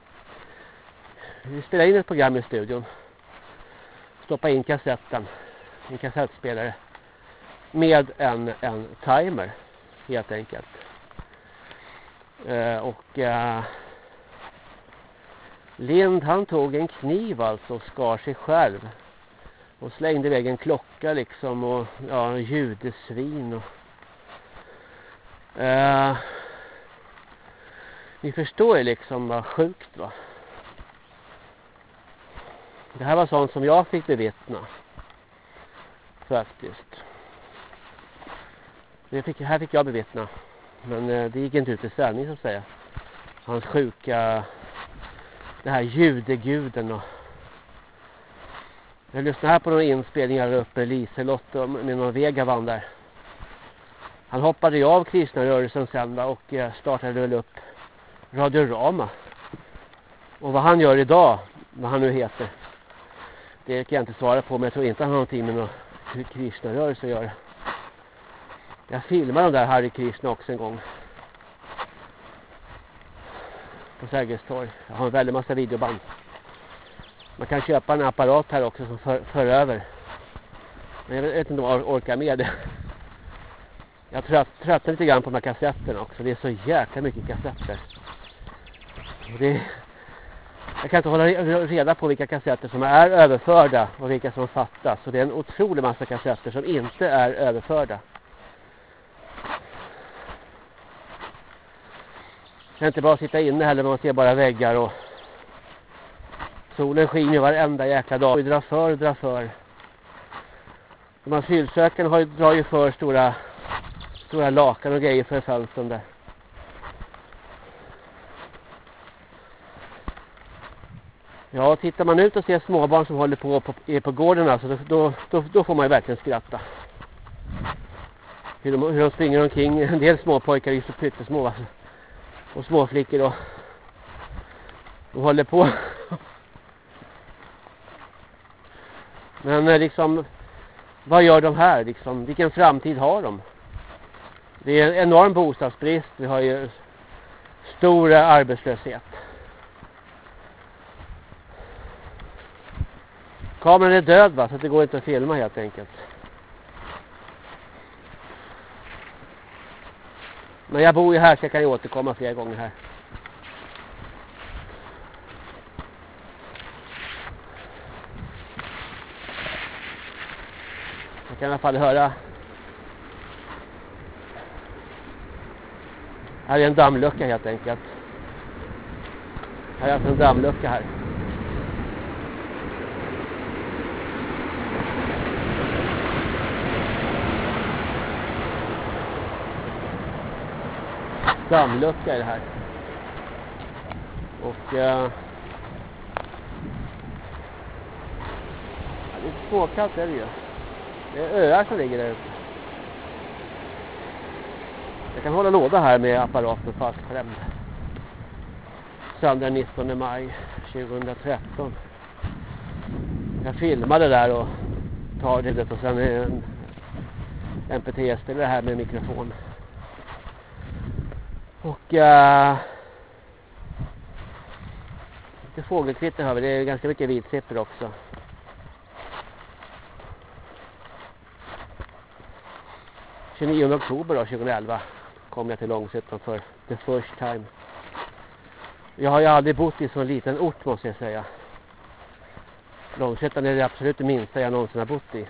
Vi spelade in ett program i studion stoppa in kassetten en kassettspelare med en, en timer helt enkelt. Eh, och eh, Lind han tog en kniv alltså och skar sig själv och slängde iväg en klocka liksom och ja, en judesvin och eh, ni förstår ju liksom vad sjukt va? Det här var sånt som jag fick bevittna. Faktiskt. Det fick, här fick jag bevittna. Men eh, det gick inte ut i sändning så att säga. Hans sjuka... Det här judeguden och... Jag lyssnade här på några inspelningar uppe i Liselott med någon Vegavan där. Han hoppade ju av kristna rörelsen sen och eh, startade väl upp Radio Rama. Och vad han gör idag, vad han nu heter. Det kan jag inte svara på men jag tror inte han har någonting med någon Krishna-rörelse att göra. Jag filmade de där Harry Krishna också en gång. På Sergels torg. Jag har en väldigt massa videoband. Man kan köpa en apparat här också som för, för över. Men jag vet inte om jag orkar med det. Jag trött, tröttnar lite grann på de här kassetterna också. Det är så jäkla mycket kassetter. Och det jag kan inte hålla reda på vilka kassetter som är överförda och vilka som fattas. Så det är en otrolig massa kassetter som inte är överförda. Jag kan inte bara sitta inne heller, man ser bara väggar och solen skiner varenda jäkla dag. Vi drar för, och drar för. De asylsökande har ju, drar ju för stora, stora lakan och grejer för fönstren där. Ja, tittar man ut och ser småbarn som håller på på, är på gården alltså, då, då, då, då får man ju verkligen skratta. Hur de, hur de springer omkring, en del småpojkar är ju så pyttesmå alltså. och småflickor och de håller på. Men eh, liksom vad gör de här liksom? Vilken framtid har de? Det är en enorm bostadsbrist. Vi har ju stor eh, arbetslöshet. Kameran är död va, så det går inte att filma helt enkelt. Men jag bor ju här så jag kan ju återkomma flera gånger här. Jag kan i alla fall höra. Här är en dammlucka helt enkelt. Här är alltså en dammlucka här. Dammlucka i det här. Och eh, det är småkallt är det ju. Det är öar som ligger där uppe. Jag kan hålla låda här med apparaten fastklämd. Söndag 19 maj 2013. Jag filmade där och tar det och sen en MP3-spelare här med mikrofon. Och äh, lite fågelkvitter har vi. Det är ganska mycket vitsipper också. –29 oktober då, 2011 kom jag till Långshyttan för the first time. Jag har ju aldrig bott i så liten ort måste jag säga. Långshyttan är det absolut det minsta jag någonsin har bott i.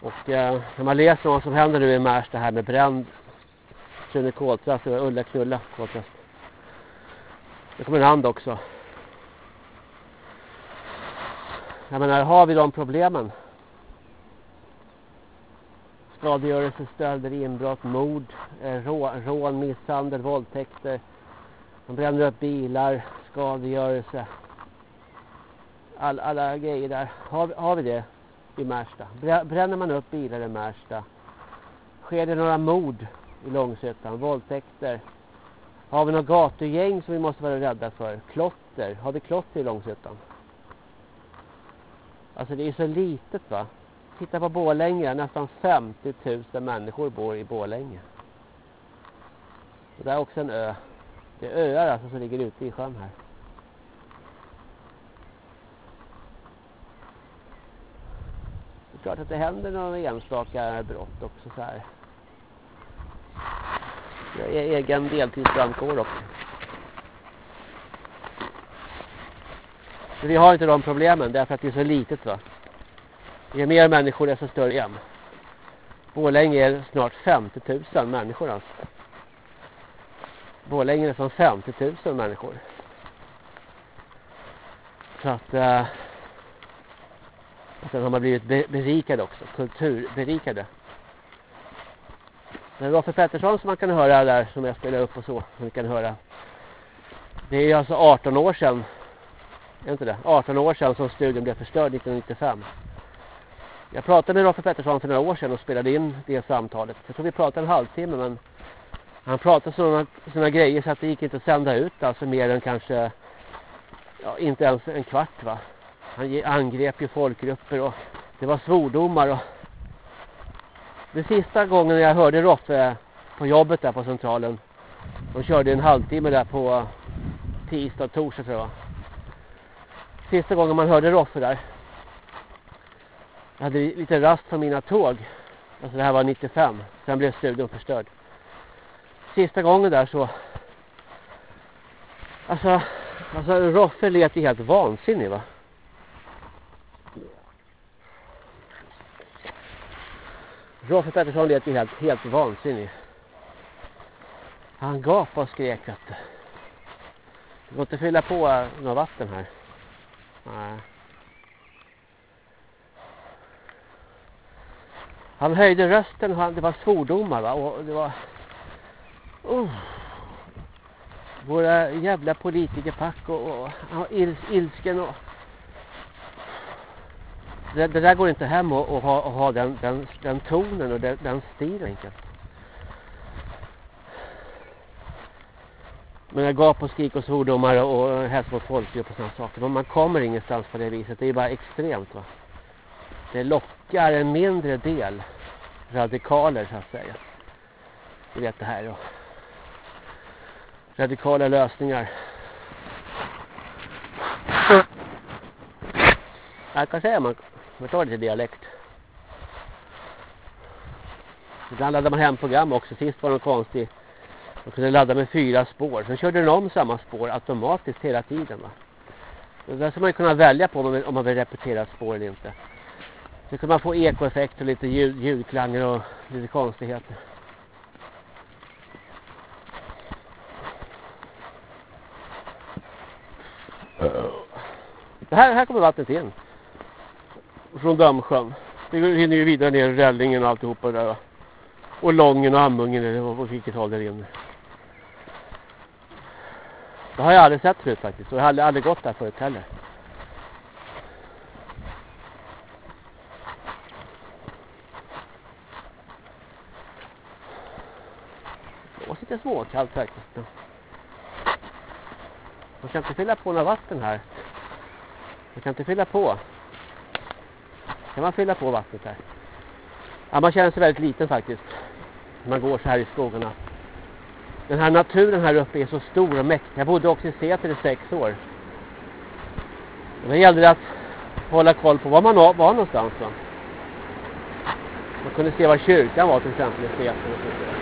Och eh, när man läser vad som händer nu i Märsta här med bränd Sune Koltrast och Ulla Knulla Koltrast. Det kommer en hand också. Jag menar, har vi de problemen? Skadegörelse, stölder, inbrott, mord, eh, rån, misshandel, våldtäkter. De bränner upp bilar, skadegörelse. All, alla grejer där. Har, har vi det i Märsta? Bränner man upp bilar i Märsta? Sker det några mord i Långsötan. Våldtäkter. Har vi något gatugäng som vi måste vara rädda för? Klotter. Har vi klotter i Långsötan? Alltså det är så litet va. Titta på Bålänge. Nästan 50 000 människor bor i Bålänge. Och det är också en ö. Det är öar alltså som ligger ute i sjön här. Det är klart att det händer några enstaka brott också så här. Jag är egen deltidsbrandkår också. Men vi har inte de problemen därför att det är så litet va. Ju mer människor desto större igen. Borlänge är snart 50 000 människor alltså. Borlänge är nästan 50 000 människor. Så att Eh, och sen har man blivit berikad också, kulturberikade. Men Roffe Pettersson som man kan höra där som jag spelar upp och så, som vi kan höra. Det är alltså 18 år sedan, är inte det? 18 år sedan som studion blev förstörd 1995. Jag pratade med Roffe Pettersson för några år sedan och spelade in det samtalet. Jag tror vi pratade en halvtimme men han pratade sådana, sådana grejer så att det gick inte att sända ut alltså mer än kanske ja, inte ens en kvart va. Han angrep ju folkgrupper och det var svordomar och den sista gången jag hörde Roffe på jobbet där på centralen. De körde en halvtimme där på tisdag och torsdag tror jag. Sista gången man hörde Roffe där. Jag hade lite rast från mina tåg. Alltså det här var 95. Sen blev studion förstörd. Sista gången där så. Alltså, alltså Roffe lät ju helt vansinnig va. Roffe Pettersson lät ju helt, helt vansinnig. Han gapade och skrek att det går inte att fylla på eh, några vatten här. Nej. Han höjde rösten och han, det var svordomar va? Och det var... Uh, våra jävla politikerpack och, och, och ils, ilsken och det, det där går inte hem och, och ha, och ha den, den, den tonen och den, den stilen enkelt. Men jag gap och skrik och svordomar och hets mot folkgrupp och sådana saker. Men man kommer ingenstans på det viset. Det är bara extremt va. Det lockar en mindre del radikaler så att säga. Du vet det här då. Radikala lösningar. Jag kan säga man, man tar lite dialekt. Ibland laddar man hem program också. Sist var det konstigt. Man kunde ladda med fyra spår. Sen körde den om samma spår automatiskt hela tiden. Va? Det där ska man kunna välja på om man vill, om man vill repetera ett spår eller inte. Så kan man få ekoeffekt och lite ljud, ljudklanger och lite konstigheter. Det här, här kommer vattnet in. Från Dammsjön. Det hinner ju vidare ner i Rällingen och alltihopa där. Och Lången och Amungen eller på vilket håll det rinner. Det har jag aldrig sett förut faktiskt. Och jag har aldrig, aldrig gått där förut heller. Det var lite småkallt faktiskt. Man kan inte fylla på några vatten här. Man kan inte fylla på. Kan man fylla på vattnet här? Ja, man känner sig väldigt liten faktiskt. När man går så här i skogarna. Den här naturen här uppe är så stor och mäktig. Jag bodde också i Säter i sex år. Och det gällde att hålla koll på var man var någonstans. Va? Man kunde se var kyrkan var till exempel i Säter. Och så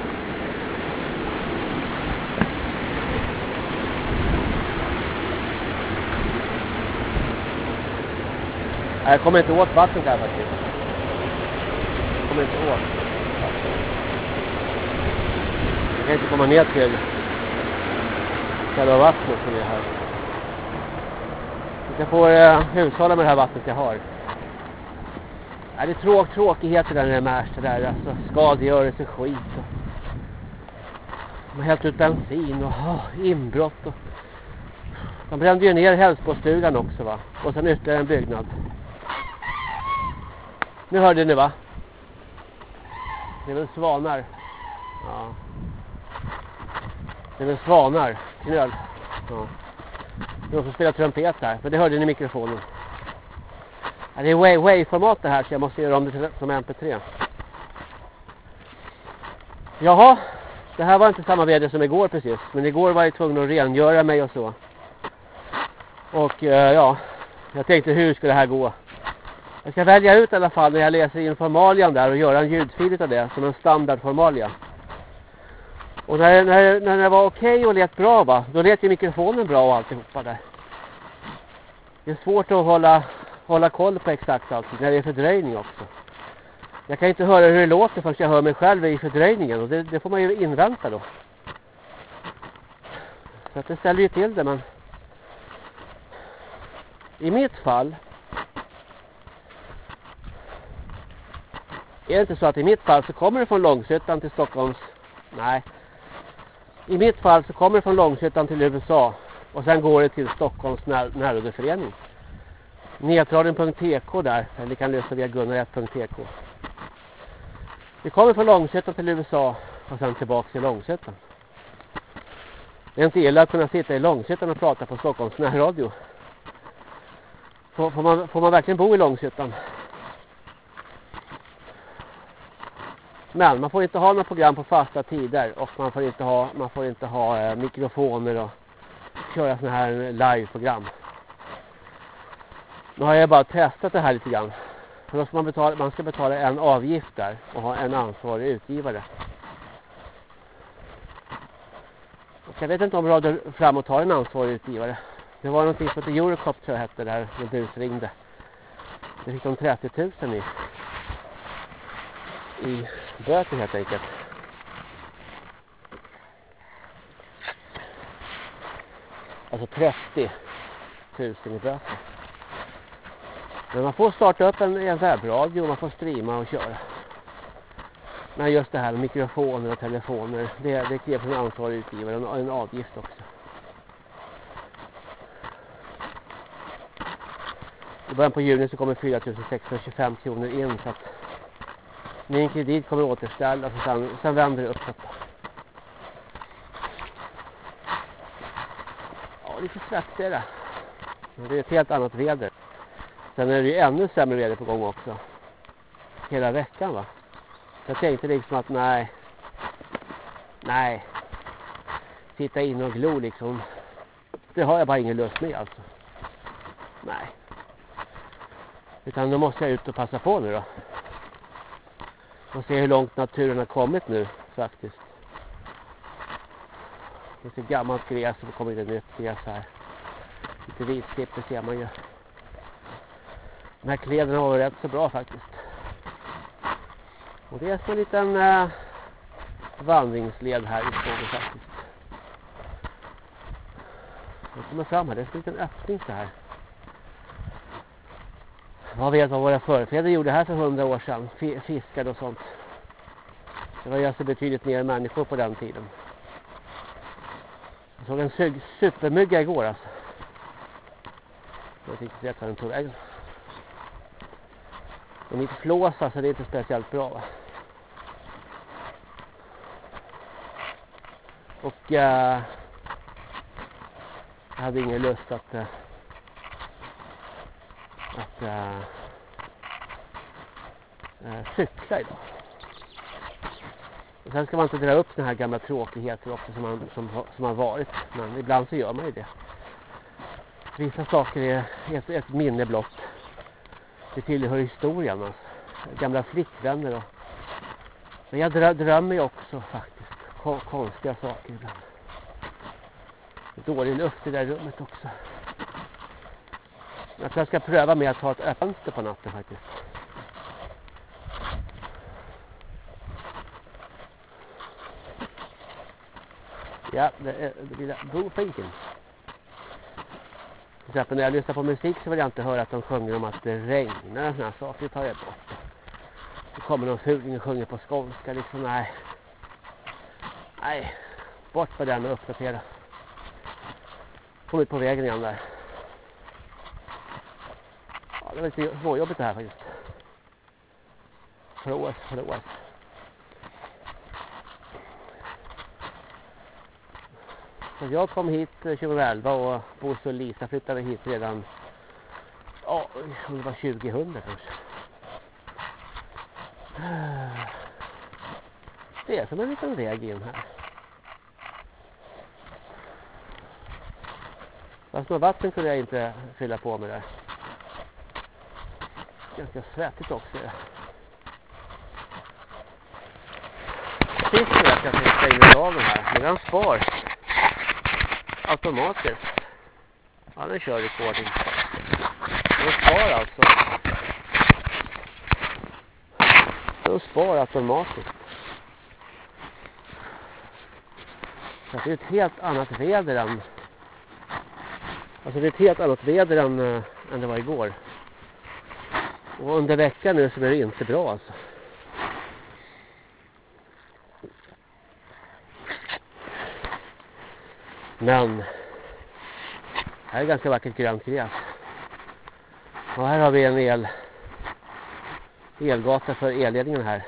Jag kommer inte åt vattnet här faktiskt. Jag kommer inte åt. Jag kan inte komma ner till själva vattnet som är här. Jag får eh, hushålla med det här vattnet jag har. Ja, det är tråk, tråkigheter där nere med Märsta där. Alltså skadegörelse, skit. Och... De har hällt ut bensin och oh, inbrott. Och... De brände ju ner Hälsbostugan också va. Och sen ytterligare en byggnad. Nu hörde ni va? Det är väl svanar. Ja. Det är väl svanar. Knöl. Ja. De någon som spelar trumpet här. Men det hörde ni i mikrofonen. Ja, det är Way-format det här så jag måste göra om det som MP3. Jaha. Det här var inte samma väder som igår precis. Men igår var jag tvungen att rengöra mig och så. Och eh, ja. Jag tänkte hur skulle det här gå? Jag ska välja ut i alla fall när jag läser in formalian där och göra en ljudfil av det som en standardformalia. Och när, när, när det var okej okay och lät bra va, då lät ju mikrofonen bra och alltihopa där. Det är svårt att hålla, hålla koll på exakt allt när det är fördröjning också. Jag kan inte höra hur det låter förrän jag hör mig själv i fördröjningen och det, det får man ju invänta då. Så att det ställer ju till det men i mitt fall Är det inte så att i mitt fall så kommer det från Långshyttan till Stockholms... Nej. I mitt fall så kommer det från Långshyttan till USA. Och sen går det till Stockholms när närrådeförening. Netradion.tk där. Eller kan lösa via gunnar1.tk. Det kommer från Långshyttan till USA. Och sen tillbaka till Långshyttan. Det är inte illa att kunna sitta i Långshyttan och prata på Stockholms närradio. Får, man, får man verkligen bo i Långshyttan? Men man får inte ha några program på fasta tider och man får inte ha, man får inte ha eh, mikrofoner och köra sådana här live-program. Nu har jag bara testat det här lite grann. För då ska man, betala, man ska betala en avgift där och ha en ansvarig utgivare. Och jag vet inte om Radio Framåt har en ansvarig utgivare. Det var någonting som heter Eurocop tror jag hette där när du ringde. Det fick de 30 000 i i böter helt enkelt. Alltså 30 000 i böter. Men man får starta upp en, en webbradio, man får streama och köra. Men just det här med mikrofoner och telefoner, det, det krävs en ansvarig utgivare och en, en avgift också. I början på juni så kommer 4625 kronor in så att min kredit kommer återställas och sen, sen vänder det uppåt. lite det. Men det är ett helt annat väder. Sen är det ju ännu sämre väder på gång också. Hela veckan va. Så jag tänkte liksom att nej. Nej. Sitta in och glo liksom. Det har jag bara ingen lust med alltså. Nej. Utan då måste jag ut och passa på nu då. Och se hur långt naturen har kommit nu faktiskt. Lite gammalt gräs och det kommer lite nytt gräs här. Lite vitskipper ser man ju. De här kläderna var rätt så bra faktiskt. Och det är som en liten äh, vandringsled här i skogen faktiskt. Jag kommer fram här, det är en liten öppning så här. Vad vet vad våra förfäder gjorde här för hundra år sedan? Fiskade och sånt. Det var ju alltså betydligt mer människor på den tiden. Jag såg en supermygga igår alltså. Jag vet inte vet den tog vägen. De är inte alltså, så det är inte speciellt bra va. Och uh, jag hade ingen lust att uh, att eh, eh, äh, cykla idag. Och sen ska man inte dra upp den här gamla tråkigheter också som, man, som, som har varit. Men ibland så gör man ju det. Vissa saker är ett, ett minne blott. Det tillhör historien. Alltså. Gamla flickvänner. Och, men jag drö, drömmer ju också faktiskt. konstiga saker ibland. Dålig luft i det där rummet också. Jag tror jag ska pröva med att ha ett öppet fönster på natten faktiskt. Ja, det är det lilla bofinken. När jag lyssnar på musik så vill jag inte höra att de sjunger om att det regnar och sådana saker. Det tar jag bort. Så kommer någon fuling och sjunger på skånska liksom. Nej. Nej. Bort med den och uppdatera. Kom ut på vägen igen där. Det var lite småjobbigt det här faktiskt. Flås, flås. Så jag kom hit eh, 2011 och Bosse och Lisa flyttade hit redan ja, det var 2000 kanske. Det är som en liten väg in här. Fast något vatten kunde jag inte fylla på med där. Ganska svettigt också. Sist vet jag att jag stängde av den här. Men den spar automatiskt. Ja, den kör recording. Den spar alltså. Den spar automatiskt. Så det är ett helt annat väder än Alltså det är ett helt annat väder än, äh, än det var igår. Och under veckan nu så är det inte bra alltså. Men här är ganska vackert grönt gräs. Och här har vi en el elgata för elledningen här.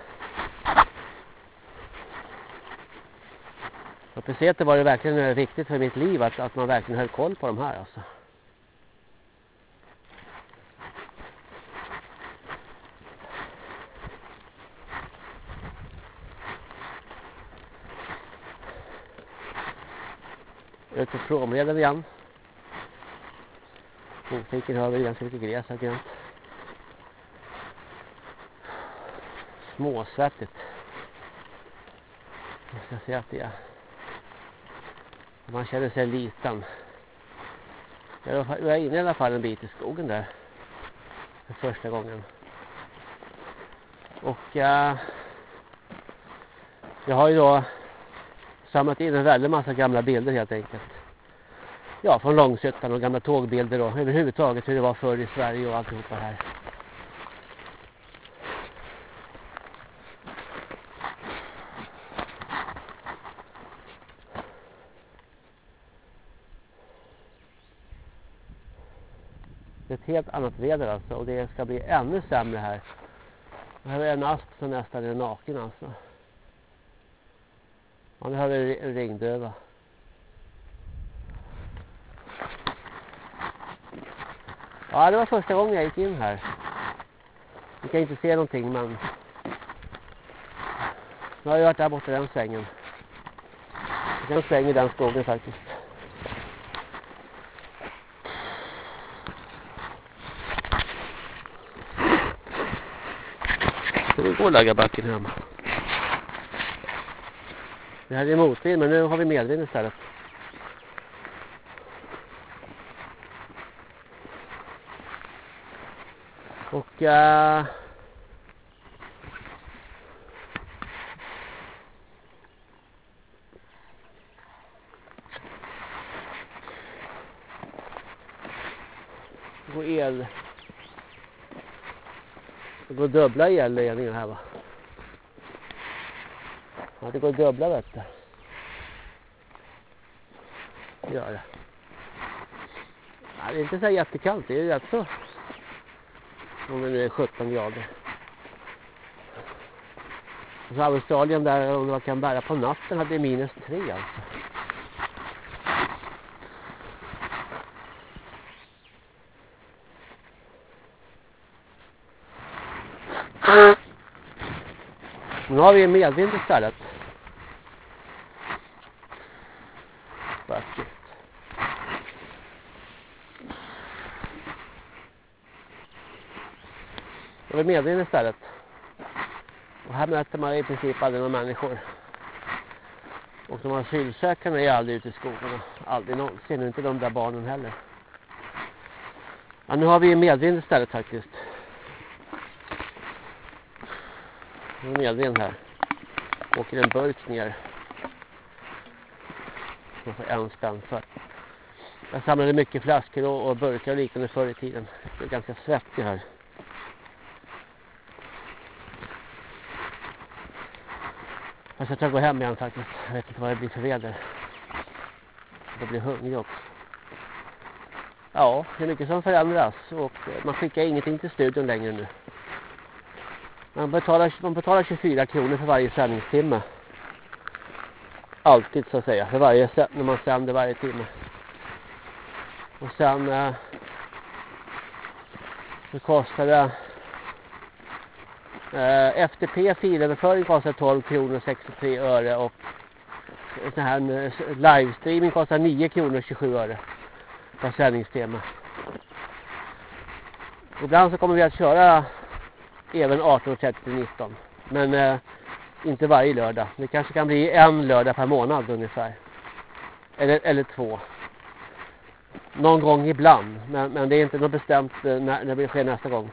Och på det var det verkligen viktigt för mitt liv att, att man verkligen höll koll på de här alltså. Ut på igen. Bofiken har vi ganska mycket gräs här grönt. Småsvettigt. Jag ska se att det är. Man känner sig liten. Jag var inne i alla fall en bit i skogen där. För första gången. Och äh, jag har ju då samlat in en väldigt massa gamla bilder helt enkelt. Ja, från Långsötan och gamla tågbilder och överhuvudtaget hur det var förr i Sverige och alltihopa här. Det är ett helt annat väder alltså och det ska bli ännu sämre här. Och här är en asp som nästan är naken alltså. Ja, nu har vi ringdöva. Ja, det var första gången jag gick in här. Vi kan inte se någonting men... Nu har jag varit där borta i den svängen. Den sväng i den skogen faktiskt. Så det går att lägga backen hem. Det här är motvind men nu har vi medvind istället. Och uh, går el. Det går dubbla elledningar här va? Ja det går dubbla vet du. Det gör det. Ja, det är inte så jättekallt det är rätt så om det nu är 17 grader. Och så Australien där om man kan bära på natten hade minus 3 alltså. Nu har vi medvind istället. Vackert. Det var medvind istället. Och här möter man i princip aldrig några människor. Och de asylsökande är aldrig ute i skogarna. Aldrig någonsin. Inte de där barnen heller. Ja, nu har vi medvind istället faktiskt. Nu är medvind här. Åker en burk ner. Man får en spänn för. Jag samlade mycket flaskor och, och burkar och liknande förr i tiden. Jag är ganska svettig här. Jag ska ta gå hem igen faktiskt. Jag vet inte vad det blir för väder. Jag blir hungrig också. Ja, det är mycket som förändras. Och man skickar ingenting till studion längre nu. Man betalar, man betalar 24 kronor för varje sändningstimme. Alltid så att säga. För varje när man sänder varje timme. Och sen eh, så kostar det Eh, FTP filöverföring kostar 12 kronor 63 öre och sån här eh, livestreaming kostar 9 kronor 27 öre per sändningstema. Ibland så kommer vi att köra även 18.30-19 men eh, inte varje lördag. Det kanske kan bli en lördag per månad ungefär. Eller, eller två. Någon gång ibland men, men det är inte något bestämt eh, när, när det sker nästa gång.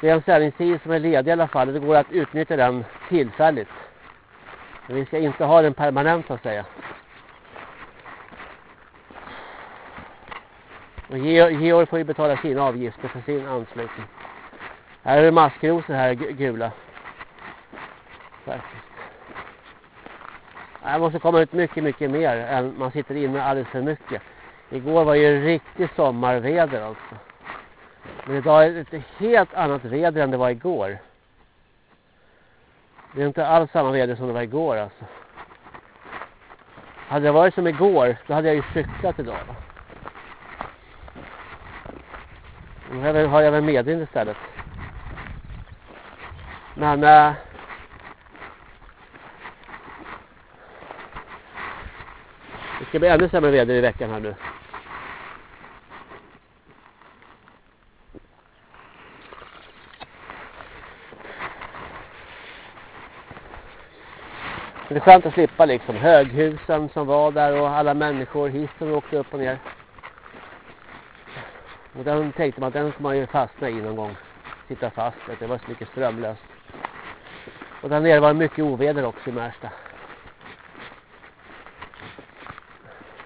Det är en sändningstid som är ledig i alla fall. Det går att utnyttja den tillfälligt. Men vi ska inte ha den permanent så att säga. Och Georg får ju betala sina avgifter för sin anslutning. Här är det maskrosor här, gula. Faktiskt. Här måste komma ut mycket, mycket mer än man sitter inne alldeles för mycket. Igår var ju riktigt sommarväder alltså. Men idag är det ett helt annat väder än det var igår. Det är inte alls samma väder som det var igår alltså. Hade det varit som igår, då hade jag ju cyklat idag va. Nu har jag väl medvind istället. Men... Äh, det ska bli ännu sämre väder i veckan här nu. Men det är skönt att slippa liksom höghusen som var där och alla människor, hissen åkte upp och ner. Och den tänkte man att den ska man ju fastna i någon gång. Sitta fast, det var så mycket strömlöst. Och där nere var det mycket oväder också i Märsta.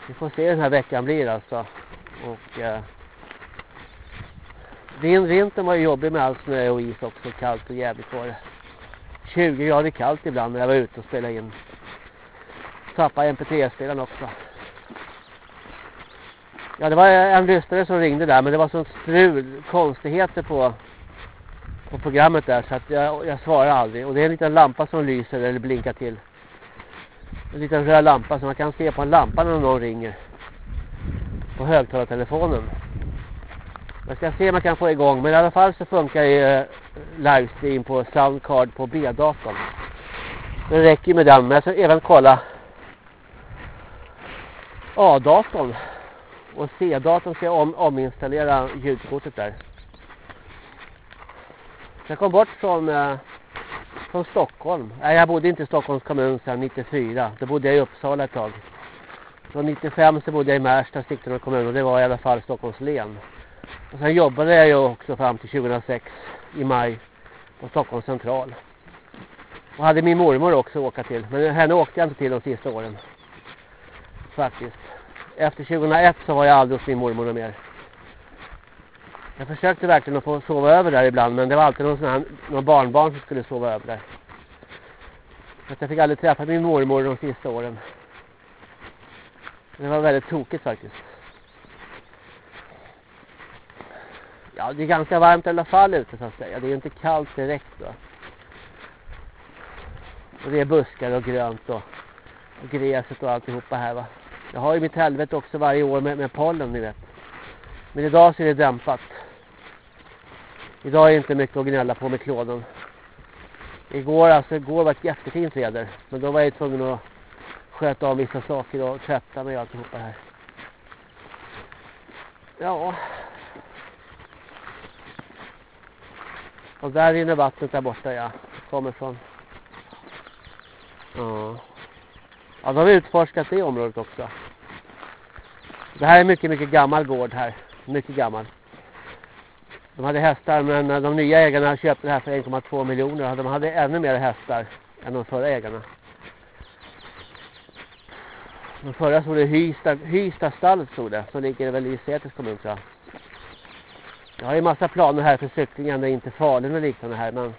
Vi får se hur den här veckan blir alltså. Och eh, vintern var ju jobbig med all snö och is också. Kallt och jävligt var det. 20 grader kallt ibland när jag var ute och spelade in. Tappade MP3-spelaren också. Ja, det var en lyssnare som ringde där, men det var sånt strul, konstigheter på, på programmet där, så att jag, jag svarar aldrig. Och det är en liten lampa som lyser eller blinkar till. En liten röd lampa som man kan se på en lampa när någon ringer. På högtalartelefonen. Jag ska se om jag kan få igång. Men i alla fall så funkar ju eh, livestream på Soundcard på B-datorn. Det räcker med den. Men jag ska även kolla A-datorn. Och C-datorn ska jag om, ominstallera ljudkortet där. Jag kom bort från, eh, från Stockholm. Nej, jag bodde inte i Stockholms kommun sedan 94. Då bodde jag i Uppsala ett tag. Från 95 så bodde jag i Märsta, Sigtuna kommun. Och det var i alla fall Stockholms län. Och sen jobbade jag ju också fram till 2006 i maj på Stockholms central. Och hade min mormor också åka till. Men henne åkte jag inte till de sista åren. Faktiskt. Efter 2001 så var jag aldrig hos min mormor mer. Jag försökte verkligen att få sova över där ibland. Men det var alltid någon, sån här, någon barnbarn som skulle sova över där. Så jag fick aldrig träffa min mormor de sista åren. Det var väldigt tokigt faktiskt. Ja, det är ganska varmt i alla fall ute så att säga. Det är inte kallt direkt då. Och det är buskar och grönt och, och gräset och alltihopa här va. Jag har ju mitt helvete också varje år med, med pollen ni vet. Men idag så är det dämpat. Idag är det inte mycket att gnälla på med klådan. Igår, alltså igår var ett jättefint väder. Men då var jag tvungen att sköta av vissa saker och tvätta mig och alltihopa här. Ja. Och där rinner vattnet där borta ja. Kommer från. Ja. Ja, de har utforskat det området också. Det här är mycket, mycket gammal gård här. Mycket gammal. De hade hästar men eh, de nya ägarna köpte det här för 1,2 miljoner. De hade ännu mer hästar än de förra ägarna. De förra stod det Hysta, Hysta stallet stod det. Som ligger väl i Säters kommun tror jag. Jag har ju massa planer här för cyklingen. Det är inte farligt och liknande här. Men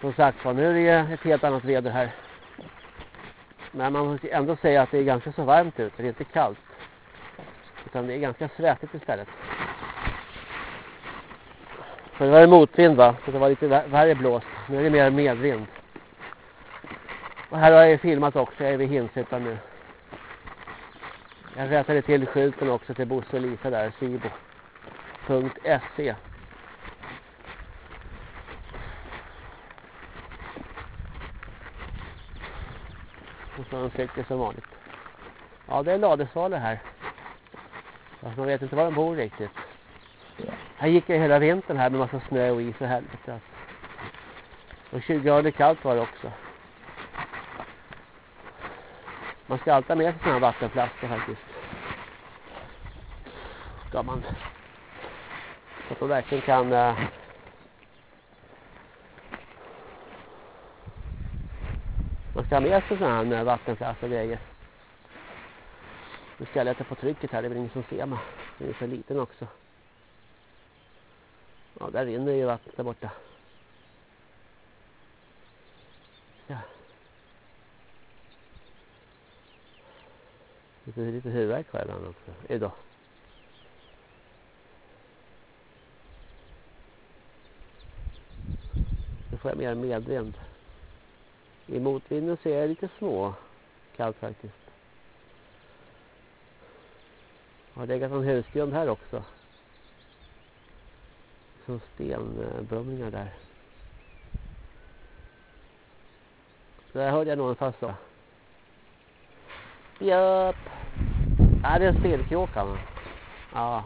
som sagt var, nu är det ett helt annat väder här. Men man måste ändå säga att det är ganska så varmt ute. Det är inte kallt. Utan det är ganska svettigt istället. För det var en motvind va? Så det var lite värre blåst. Nu är det mer medvind. Och här har jag filmat också. Jag är vid Hinshyttan nu. Jag rättade till skylten också till Bosse och Lisa där. Sibo. Sibo.se Och så har som vanligt. Ja, det är ladesvalor här. Fast man vet inte var de bor riktigt. Här gick jag hela vintern här med massa snö och is och helvete. Alltså. Och 20 grader kallt var det också. Man ska alltid ha med sig sådana här vattenflaskor faktiskt. Ska man. Så att man verkligen kan... Eh, man ska ha med sig sådana här eh, vattenflaskor och grejer. Nu ska jag lätta på trycket här, det är väl ingen som ser mig. Den är så liten också. Ja, där rinner ju vattnet där borta. Ja. Lite, lite huvudvärk har jag ibland också. Idag. Får jag mer medvind. I motvinden så är jag lite små kallt faktiskt. Har legat en husgrund här också. Som stenbumlingar där. Där hörde jag någon fast. Japp. Ja, det är en spillkråka Va? Ja.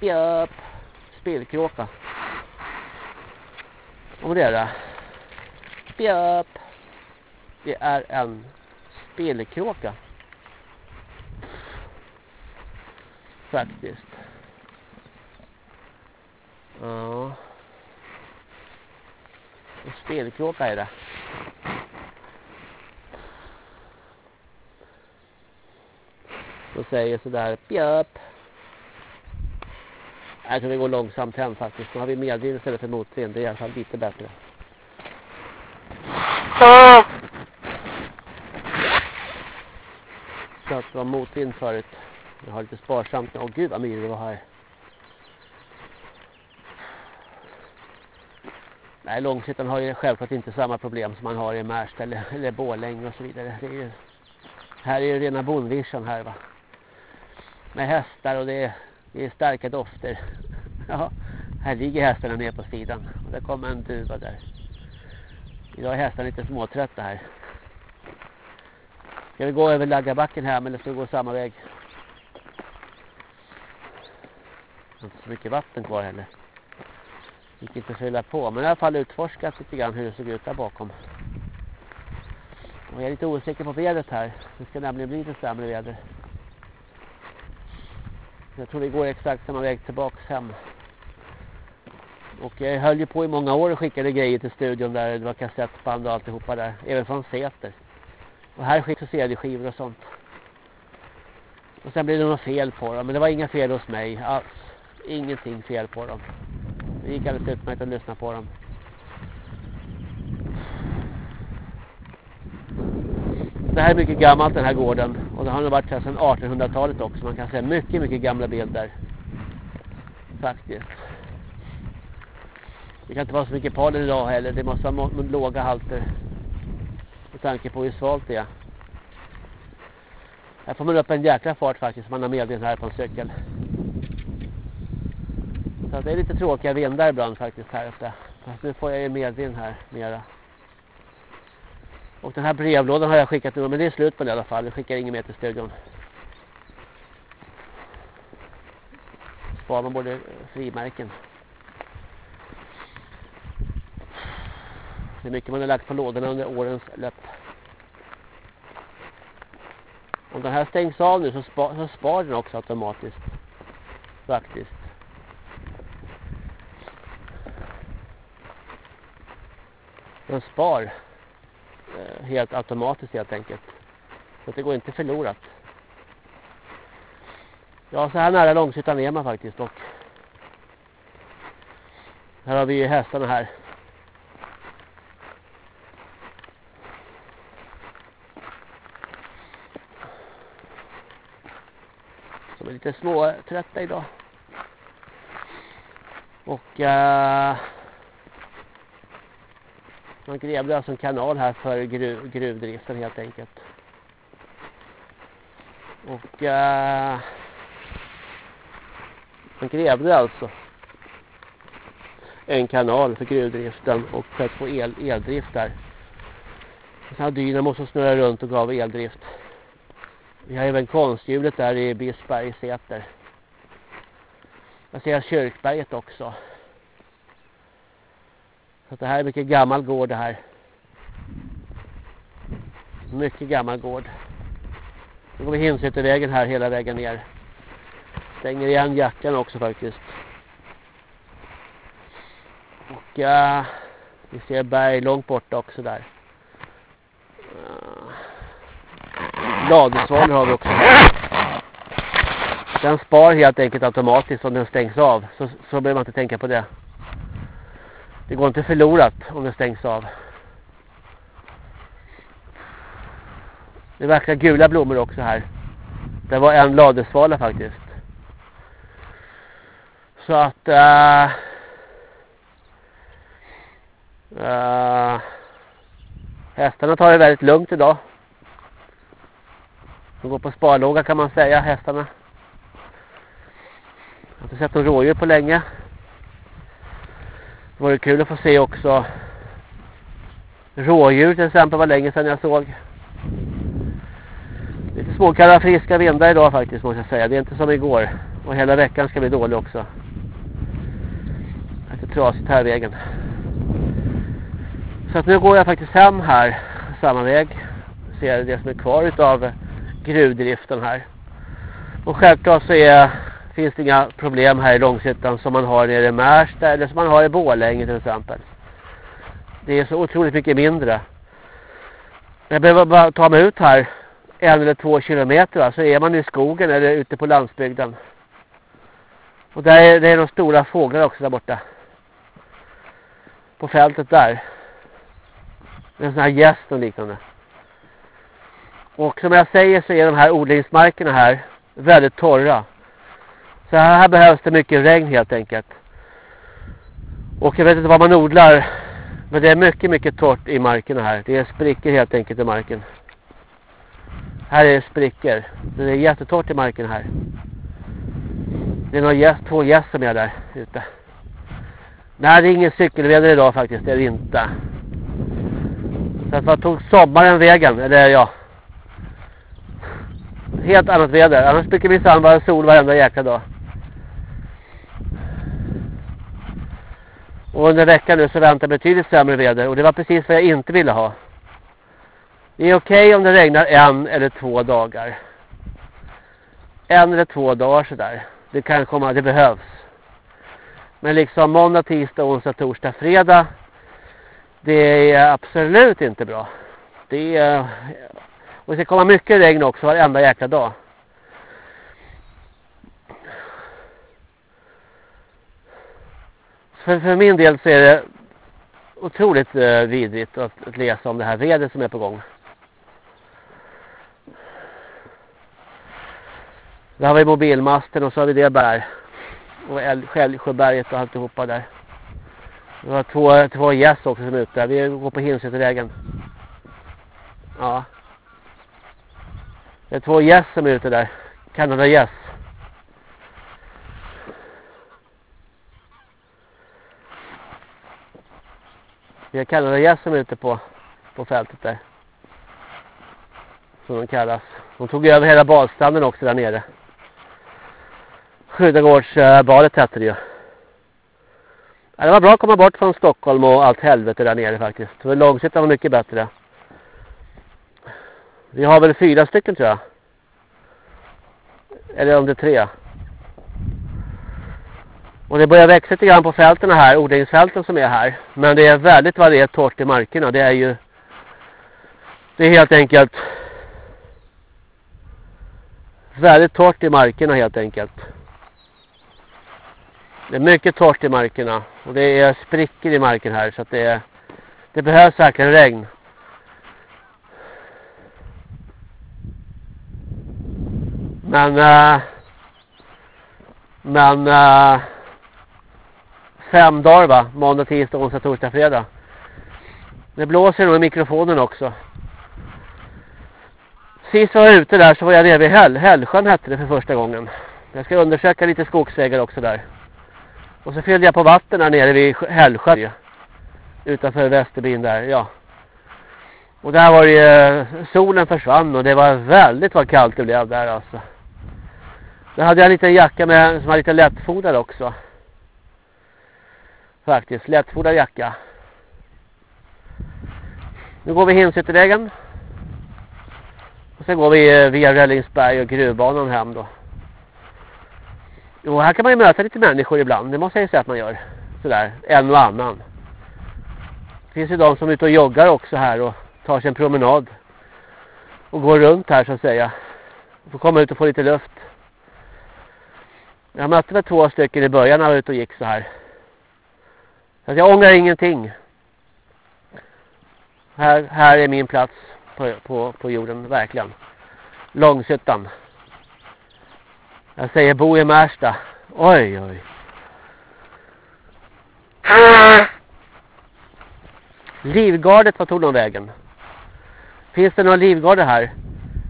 Japp. Spillkråka. Och det är det. Spjöp. Det är en spelkråka. Faktiskt. Ja. En spelkråka är det. Och säger sådär pjöp. Jag tror vi går långsamt hem faktiskt. Nu har vi medvind istället för motvind. Det är i alla fall lite bättre. Så att det var motvind förut. Jag har lite sparsamt. Åh gud vad myror det var här. Nej, Långshyttan har ju självklart inte samma problem som man har i Märsta eller, eller Bålänge och så vidare. Det är ju, här är ju rena bondvischan här va. Med hästar och det är det är starka dofter. Ja, här ligger hästarna ner på sidan. Och där kommer en duva där. Idag är hästarna lite småtrötta här. Ska vi gå över Laggabacken här eller ska vi gå samma väg? Det är inte så mycket vatten kvar heller. Gick inte att fylla på. Men i alla fall utforskat lite grann hur det såg ut där bakom. Och jag är lite osäker på vädret här. Det ska nämligen bli lite sämre väder. Jag tror vi går exakt samma väg tillbaks hem. Och jag höll ju på i många år och skickade grejer till studion där det var kassettband och alltihopa där. Även från Säter. Och här skickade CD-skivor och sånt. Och sen blev det något fel på dem. Men det var inga fel hos mig alls. Ingenting fel på dem. Det gick alldeles utmärkt att lyssna på dem. Det här är mycket gammalt den här gården. Och det har nog varit här sedan 1800-talet också. Man kan säga mycket, mycket gamla bilder. Faktiskt. Det kan inte vara så mycket pollen idag heller. Det måste vara låga halter. Med tanke på hur svalt det är. Här får man upp en jäkla fart faktiskt. Man har medvind här på en cykel. Så det är lite tråkiga vindar ibland faktiskt här uppe. Fast nu får jag ju medvind här mera. Och den här brevlådan har jag skickat nu. Men det är slut på den i alla fall. Jag skickar inget mer till studion. Sparar man både frimärken. Det är mycket man har lagt på lådorna under årens löp. Om den här stängs av nu så, spa, så spar den också automatiskt. Faktiskt. Den spar helt automatiskt helt enkelt. Så det går inte förlorat. Ja, så här nära långsytan är man faktiskt. Och här har vi hästarna här. Som är lite små trötta idag. Och uh, man grävde alltså en kanal här för gruv, gruvdriften helt enkelt. Och uh, man grävde alltså en kanal för gruvdriften och för att få el, eldrift där. Så här dynamo som snurrar runt och gav eldrift. Vi har även konsthjulet där i Bisberg Säter. Jag ser kyrkberget också. Så det här är mycket gammal gård det här. Mycket gammal gård. Nu går vi Hinsätervägen här hela vägen ner. Stänger igen jackan också faktiskt. Och ja, vi ser berg långt borta också där. Uh, har vi också. Den spar helt enkelt automatiskt om den stängs av. Så, så behöver man inte tänka på det. Det går inte förlorat om det stängs av. Det verkar gula blommor också här. Det var en ladesvala faktiskt. Så att... Uh, uh, hästarna tar det väldigt lugnt idag. De går på sparlåga kan man säga, hästarna. Jag har inte sett någon rådjur på länge. Det var kul att få se också rådjur till exempel var länge sedan jag såg. Lite småkalla friska vindar idag faktiskt måste jag säga. Det är inte som igår. Och hela veckan ska bli dålig också. Lite trasigt här vägen. Så att nu går jag faktiskt hem här. Samma väg. Ser det som är kvar utav gruvdriften här. Och självklart så är finns det inga problem här i Långshyttan som man har nere i Märsta eller som man har i Bålänge till exempel. Det är så otroligt mycket mindre. Jag behöver bara ta mig ut här en eller två kilometer va? så är man i skogen eller ute på landsbygden. Och där är, det är de stora fåglar också där borta. På fältet där. En sån här gäst och liknande. Och som jag säger så är de här odlingsmarkerna här väldigt torra. Så här behövs det mycket regn helt enkelt. Och jag vet inte vad man odlar. Men det är mycket, mycket torrt i marken här. Det är sprickor helt enkelt i marken. Här är det sprickor. Det är jättetorrt i marken här. Det är några gäss, två gäss som är där ute. Nej, det är ingen cykelväder idag faktiskt. Det är det inte. Så att man tog sommaren vägen? Eller ja. Helt annat väder. Annars brukar vi minsann vara sol varenda jäkla dag. Och under veckan nu så väntar betydligt sämre väder. Och det var precis vad jag inte ville ha. Det är okej okay om det regnar en eller två dagar. En eller två dagar sådär. Det kan komma, det behövs. Men liksom måndag, tisdag, onsdag, torsdag, fredag. Det är absolut inte bra. Det är... Och det ska komma mycket regn också varenda jäkla dag. För, för min del så är det otroligt eh, vidrigt att, att läsa om det här vädret som är på gång. Där har vi mobilmasten och så har vi det bär. Och Skällsjöberget och alltihopa där. Vi har två, två gäss också som är ute. Vi går på Hinsätervägen. Ja. Det är två gäss som är ute där. Kanada gäss. Vi har kallade gässen ute på, på fältet där. Som de kallas. De tog över hela badstranden också där nere. Skyddagårdsbadet hette det ju. Ja, det var bra att komma bort från Stockholm och allt helvete där nere faktiskt. För långsiktigt var mycket bättre. Vi har väl fyra stycken tror jag. Eller om det är tre. Och det börjar växa lite grann på fälten här, odlingsfälten som är här. Men det är väldigt varierat torrt i markerna. Det är ju... Det är helt enkelt... Väldigt torrt i markerna helt enkelt. Det är mycket torrt i markerna. Och det är sprickor i marken här. Så att det, är, det behövs verkligen regn. Men... Äh, men... Äh, fem dagar va? Måndag, tisdag, onsdag, torsdag, fredag. Det blåser nog i mikrofonen också. Sist var jag ute där så var jag nere vid Häll. Hällsjön hette det för första gången. Jag ska undersöka lite skogsvägar också där. Och så fyllde jag på vatten där nere vid Hällsjön. Utanför Västerbyn där, ja. Och där var det ju, solen försvann och det var väldigt vad kallt det blev där alltså. Där hade jag en liten jacka med, som var lite lättfodrad också. Faktiskt, lättfodrad jacka. Nu går vi Hinsyttervägen. Och sen går vi eh, via Rällingsberg och gruvbanan hem då. Och här kan man ju möta lite människor ibland. Det måste jag ju säga att man gör. Sådär, en och annan. Det finns ju de som är ute och joggar också här och tar sig en promenad. Och går runt här så att säga. Och får komma ut och få lite luft. Jag mötte väl två stycken i början när jag var ute och gick så här. Att jag ångrar ingenting. Här, här är min plats på, på, på jorden, verkligen. Långshyttan. Jag säger bo i Märsta. Oj, oj. Livgardet, vad tog de vägen? Finns det några livgarder här?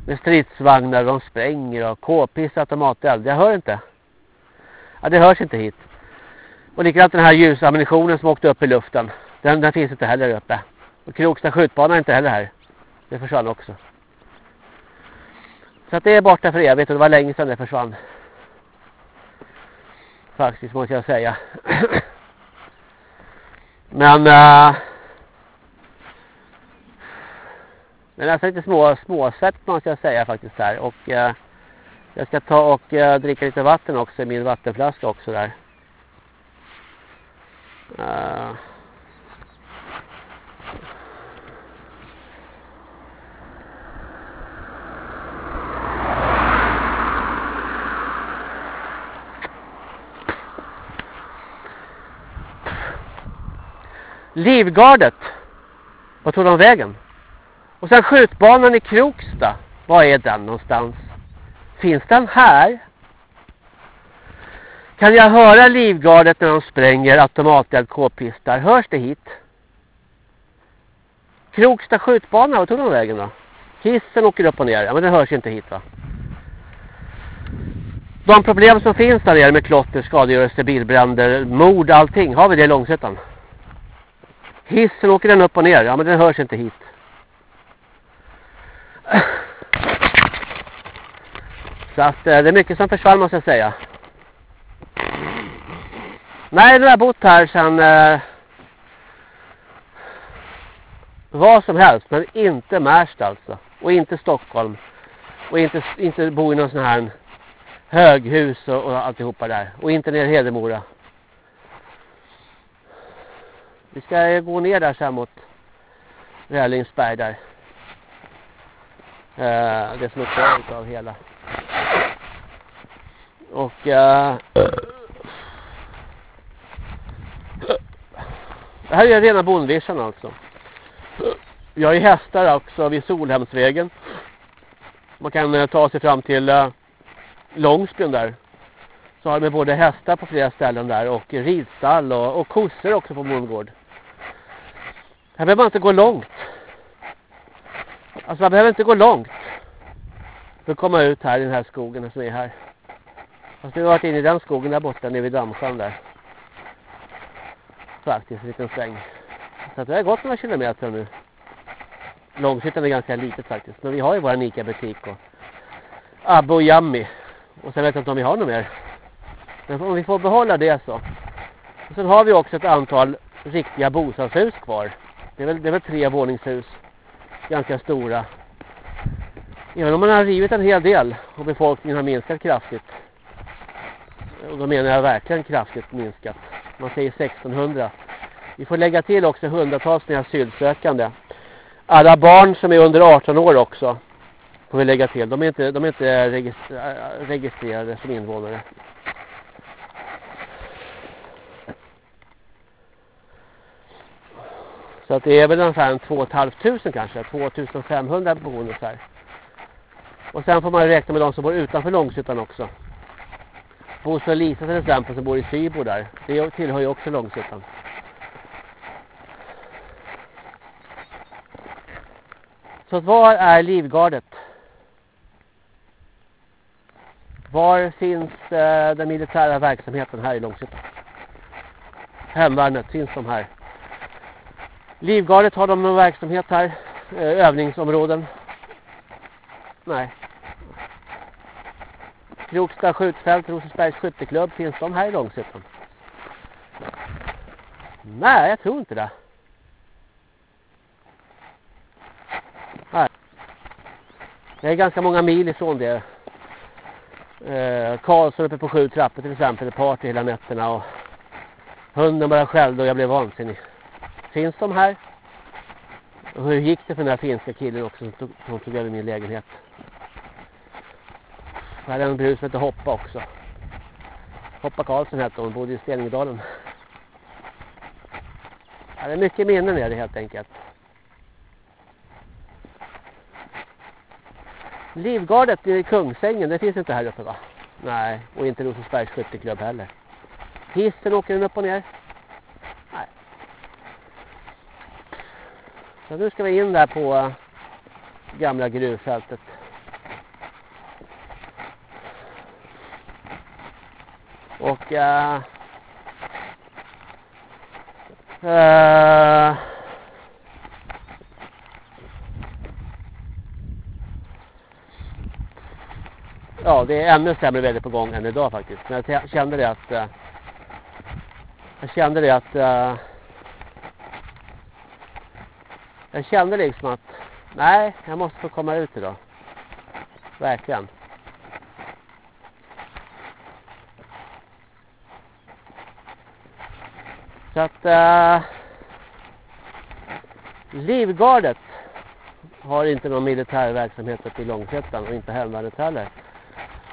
Med stridsvagnar, de spränger och k-piss, automateld. Jag hör inte. Ja, det hörs inte hit. Och likadant den här ljusammunitionen som åkte upp i luften. Den, den finns inte heller uppe. Och Kroksta skjutbana är inte heller här. Det försvann också. Så att det är borta för evigt och det var länge sedan det försvann. Faktiskt måste jag säga. Men... Uh, men alltså lite små, småsvett måste jag säga faktiskt här. Och uh, jag ska ta och uh, dricka lite vatten också i min vattenflaska också där. Uh, Livgardet. Vad tog de vägen? Och sen skjutbanan i Kroksta. Var är den någonstans? Finns den här? Kan jag höra Livgardet när de spränger automateld k-pistar? Hörs det hit? Kroksta skjutbana, vad tog de vägen då? Hissen åker upp och ner. Ja, men det hörs inte hit va? de problem som finns där nere med klotter, skadegörelse, bilbränder, mord, allting. Har vi det i Långsötan? Hissen åker den upp och ner. Ja men den hörs inte hit. Så att eh, det är mycket som försvann måste jag säga. Nej, nu har jag bott här sedan eh, vad som helst, men inte Märsta alltså. Och inte Stockholm. Och inte, inte bo i någon sån här höghus och, och alltihopa där. Och inte ner i Hedemora. Vi ska gå ner där sen mot Rällingsberg där. Eh, det som är kvar av hela. Och eh, det här är rena bondvischan alltså. Vi har ju hästar också vid Solhemsvägen. Man kan äh, ta sig fram till eh, äh, Långsbyn där. Så har de både hästar på flera ställen där och ridstall och, och kossor också på Mungård. Här behöver man inte gå långt. Alltså man behöver inte gå långt. För att komma ut här i den här skogen som är här. Fast skulle har varit inne i den skogen där borta nere vid Dammsjön där. Faktiskt en liten sväng. Så att det har gått några kilometer nu. Långshyttan är ganska litet faktiskt. Men vi har ju vår Ica-butik och Abbe och Yummy. Och sen vet jag inte om vi har något mer. Men om vi får behålla det så. Och sen har vi också ett antal riktiga bostadshus kvar. Det är väl, det är väl tre våningshus. Ganska stora. Även om man har rivit en hel del och befolkningen har minskat kraftigt. Och då menar jag verkligen kraftigt minskat. Man säger 1600. Vi får lägga till också hundratals nya asylsökande. Alla barn som är under 18 år också får vi lägga till. De är inte, de är inte registrerade som invånare. Så att det är väl ungefär 2 500 kanske, 2500 boende här. Och sen får man räkna med de som bor utanför Långshyttan också. Bosse och Lisa till exempel som bor i Sybo där. Det tillhör ju också Långshyttan. Så att var är Livgardet? Var finns eh, den militära verksamheten här i Långshyttan? Hemvärnet, finns de här? Livgardet har de någon verksamhet här? Eh, övningsområden? Nej. Kroksta skjutfält, Rosersbergs skytteklubb, finns de här i Långshyttan? Nej, jag tror inte det. Nej. Det är ganska många mil ifrån det. Eh, Karlsson uppe på sju trappor till exempel, ett party hela nätterna och hunden bara skällde och jag blev vansinnig. Finns de här? Och hur gick det för den här finska killen också som tog, som tog över min lägenhet? Jag hade en brud som hette Hoppa också. Hoppa Karlsson hette hon, bodde i Steningdalen. Ja, det är mycket minnen är det helt enkelt. Livgardet i Kungsängen, det finns inte här uppe va? Nej, och inte Rosersbergs skytteklubb heller. Hissen åker den upp och ner? Nej. Så nu ska vi in där på eh, gamla gruvfältet. Och uh, uh, ja, det är ännu sämre väder på gång än idag faktiskt. Men jag kände det att uh, jag kände det att uh, jag kände liksom att nej, jag måste få komma ut idag. Verkligen. Så att uh, Livgardet har inte någon militär verksamhet uppe i Långsötan och inte hemvärnet heller.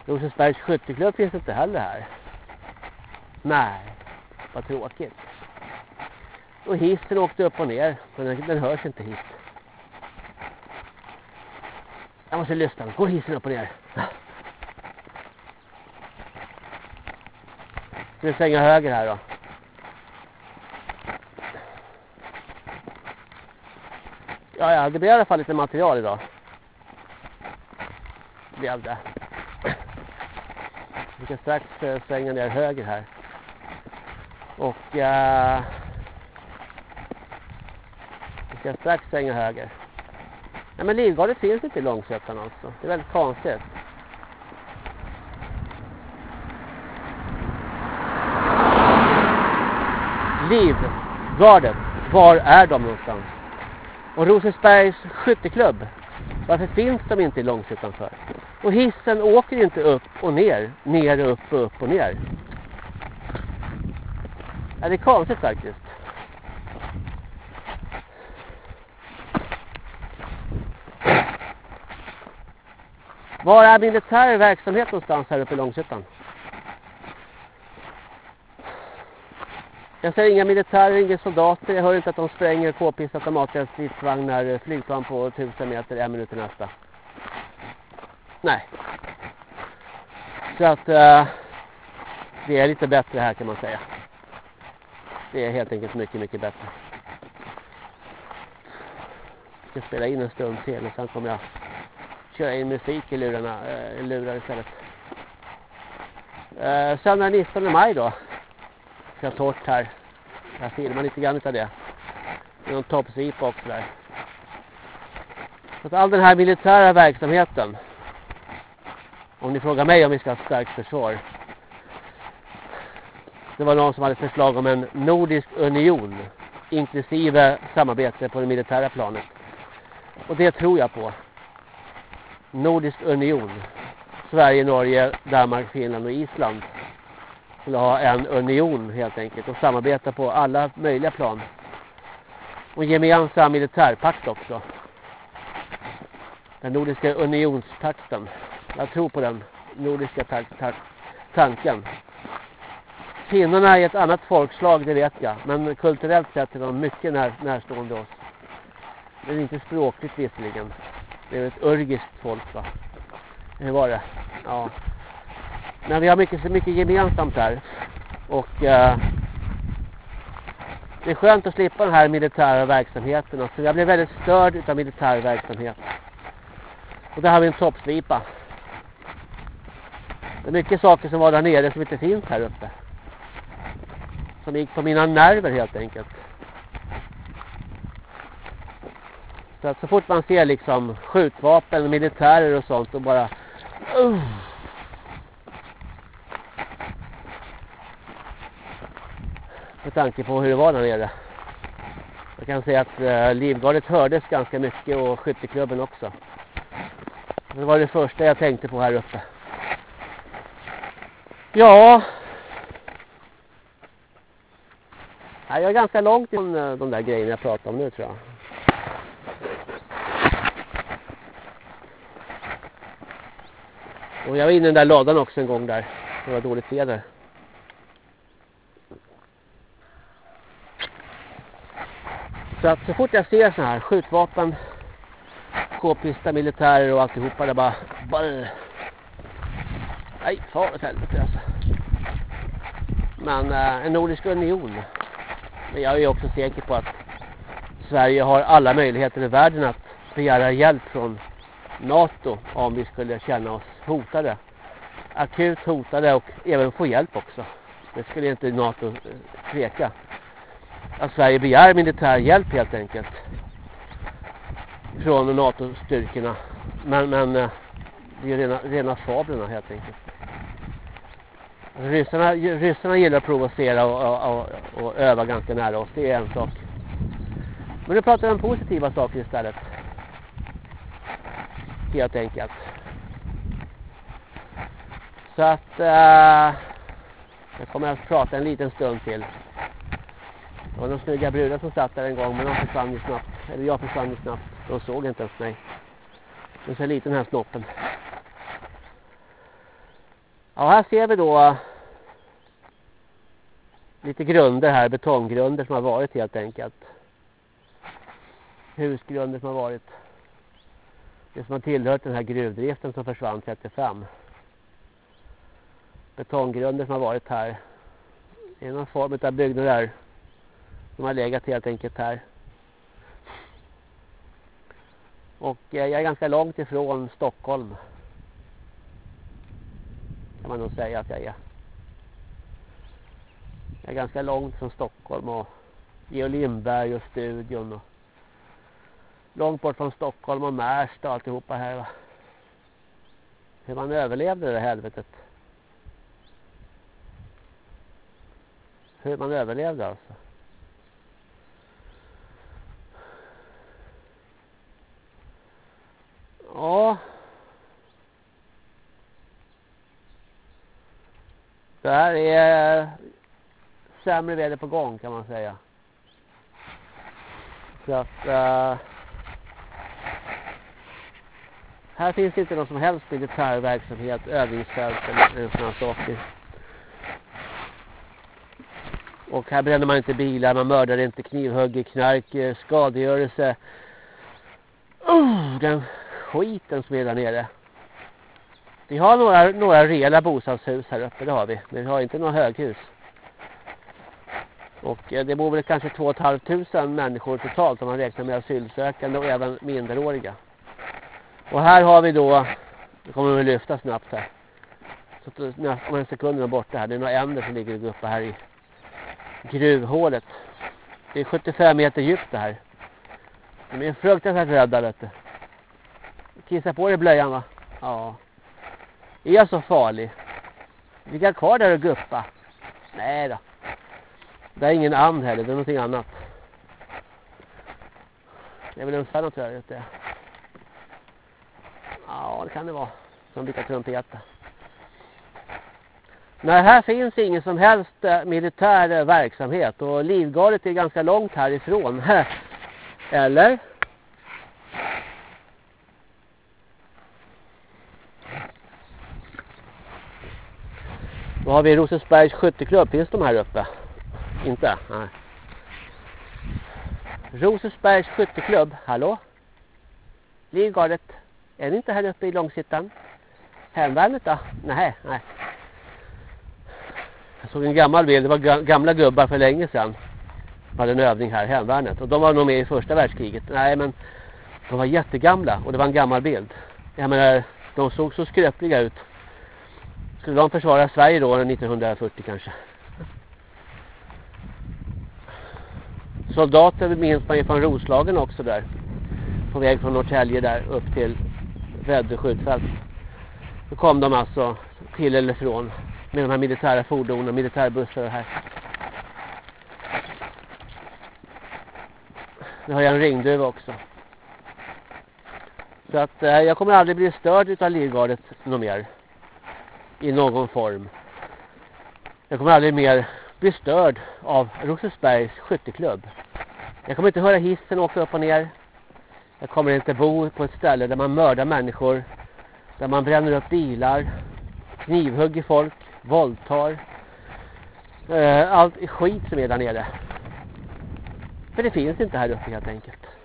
Rosersbergs skytteklubb finns inte heller här. Nej, vad tråkigt. Och hissen åkte upp och ner, men den, den hörs inte hit. Jag måste lyssna, går hissen upp och ner? Nu svänger svänga höger här då? Ja, ja, det blir i alla fall lite material idag. Blev det. ska strax eh, svänga ner höger här. Och eh, vi ska strax svänga höger. Nej men Livgardet finns inte i Långsötan alltså. Det är väldigt konstigt. Livgardet. Var är de någonstans? Och Rosersbergs skytteklubb. Varför finns de inte i Långshyttan för? Och hissen åker inte upp och ner. Ner och upp och upp och ner. Ja, det är konstigt faktiskt. Var är militär verksamhet någonstans här uppe i Långshyttan? Jag ser inga militärer, inga soldater. Jag hör inte att de spränger k-pist automatiska stridsvagnar, eh, flygplan på 1000 meter, en minut till nästa. Nej. Så att eh, uh, det är lite bättre här kan man säga. Det är helt enkelt mycket, mycket bättre. Jag ska spela in en stund till och sen kommer jag köra in musik i lurarna, äh, lurar istället. Uh, söndag 19 maj då ganska torrt här. Jag filmar lite grann av det. Det är någon toppsvipa också där. Så att all den här militära verksamheten. Om ni frågar mig om vi ska ha ett starkt försvar. Det var någon som hade förslag om en nordisk union. Inklusive samarbete på det militära planet. Och det tror jag på. Nordisk union. Sverige, Norge, Danmark, Finland och Island skulle ha en union helt enkelt och samarbeta på alla möjliga plan. Och gemensam militärpakt också. Den nordiska unionspakten. Jag tror på den nordiska ta ta tanken. Finnarna är ett annat folkslag, det vet jag. Men kulturellt sett är de mycket när, närstående oss. Men inte språkligt visserligen. Det är ett urgiskt folk va. Hur var det? Ja. Men vi har mycket, mycket gemensamt här. Och eh, det är skönt att slippa den här militära verksamheten. Alltså jag blev väldigt störd av militär verksamhet. Och där har vi en toppslipa. Det är mycket saker som var där nere som inte finns här uppe. Som gick på mina nerver helt enkelt. Så att så fort man ser liksom skjutvapen, militärer och sånt och bara... Uh, med tanke på hur det var där nere. Jag kan säga att eh, Livgardet hördes ganska mycket och skytteklubben också. Det var det första jag tänkte på här uppe. Ja. Jag är ganska långt ifrån eh, de där grejerna jag pratar om nu tror jag. Och jag var inne i den där ladan också en gång där. Det var dåligt väder. Så att så fort jag ser såna här skjutvapen, k-pista militärer och alltihopa det bara... bara nej, far åt helvete alltså. Men eh, en nordisk union. Men jag är också säker på att Sverige har alla möjligheter i världen att begära hjälp från NATO om vi skulle känna oss hotade. Akut hotade och även få hjälp också. Det skulle inte NATO eh, tveka att Sverige begär militär hjälp helt enkelt från NATO-styrkorna. Men, men eh, det är rena, rena fablerna helt enkelt. Alltså, ryssarna, ryssarna gillar att provocera och, och, och, och öva ganska nära oss. Det är en sak. Men nu pratar vi om positiva saker istället. Helt enkelt. Så att... Uh, jag kommer att prata en liten stund till. Det var några snygga brudar som satt där en gång men de försvann ju snabbt. Eller jag försvann ju snabbt. De såg inte ens mig. Den ser liten här snoppen. Ja, här ser vi då äh, lite grunder här, betonggrunder som har varit helt enkelt. Husgrunder som har varit. Det som har tillhört den här gruvdriften som försvann 35. Betonggrunder som har varit här. Det är någon form av byggnader de har legat helt enkelt här. Och eh, jag är ganska långt ifrån Stockholm. kan man nog säga att jag är. Jag är ganska långt från Stockholm och Georg Lindberg och studion och långt bort från Stockholm och Märsta och alltihopa här va. Hur man överlevde det helvetet. Hur man överlevde alltså. Ja. Det här är sämre väder på gång kan man säga. Så att uh, här finns inte någon som helst militär verksamhet, övningsfält eller sådana saker. Och här bränner man inte bilar, man mördar inte knivhugger, knark, eh, skadegörelse. Uh, den skiten som är där nere. Vi har några, några rejäla bostadshus här uppe, det har vi. Men vi har inte några höghus. Och eh, det bor väl kanske 2 500 människor totalt om man räknar med asylsökande och även minderåriga. Och här har vi då, det kommer vi lyfta snabbt här. Så om en eh, sekund är borta här, det är några änder som ligger uppe här i gruvhålet. Det är 75 meter djupt det här. De är fruktansvärt rädda vet du. Kissa på dig blöjan va? Ja. Är jag så farlig? Ligga kvar där och guppa? Nej då. Det är ingen and heller, det är någonting annat. Det är väl en färd tror jag ute. Ja, det kan det vara. Som brukar trumpeta. Nej, här finns ingen som helst eh, militär eh, verksamhet och livgardet är ganska långt härifrån. Eller? Då har vi Rosensbergs skytteklubb. Finns de här uppe? Inte? Nej. Rosensbergs skytteklubb. Hallå? Livgardet. Är ni inte här uppe i Långsittan? Hemvärnet då? Nej, nej. Jag såg en gammal bild. Det var gamla gubbar för länge sedan. De hade en övning här, hemvärnet. Och de var nog med i första världskriget. Nej, men de var jättegamla. Och det var en gammal bild. Jag menar, de såg så skröpliga ut. Skulle de försvara Sverige då 1940 kanske? Soldater minns man ju från Roslagen också där. På väg från Norrtälje där upp till Väddö skjutfält. Då kom de alltså till eller från med de här militära fordonen, militärbussar och här. Nu har jag en ringduva också. Så att eh, jag kommer aldrig bli störd utav livgardet något mer i någon form. Jag kommer aldrig mer bli störd av Rosersbergs skytteklubb. Jag kommer inte höra hissen åka upp och ner. Jag kommer inte bo på ett ställe där man mördar människor. Där man bränner upp bilar. Knivhugger folk. Våldtar. Eh, allt skit som är där nere. För det finns inte här uppe helt enkelt.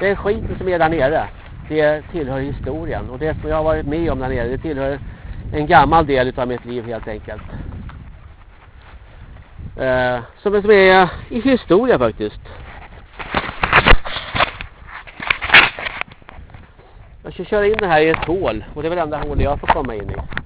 Den skiten som är där nere. Det tillhör historien. Och det som jag har varit med om där nere, det tillhör en gammal del av mitt liv helt enkelt. Eh, som, som är i historia faktiskt. Jag ska köra in den här i ett hål. Och det är väl enda hål jag får komma in i.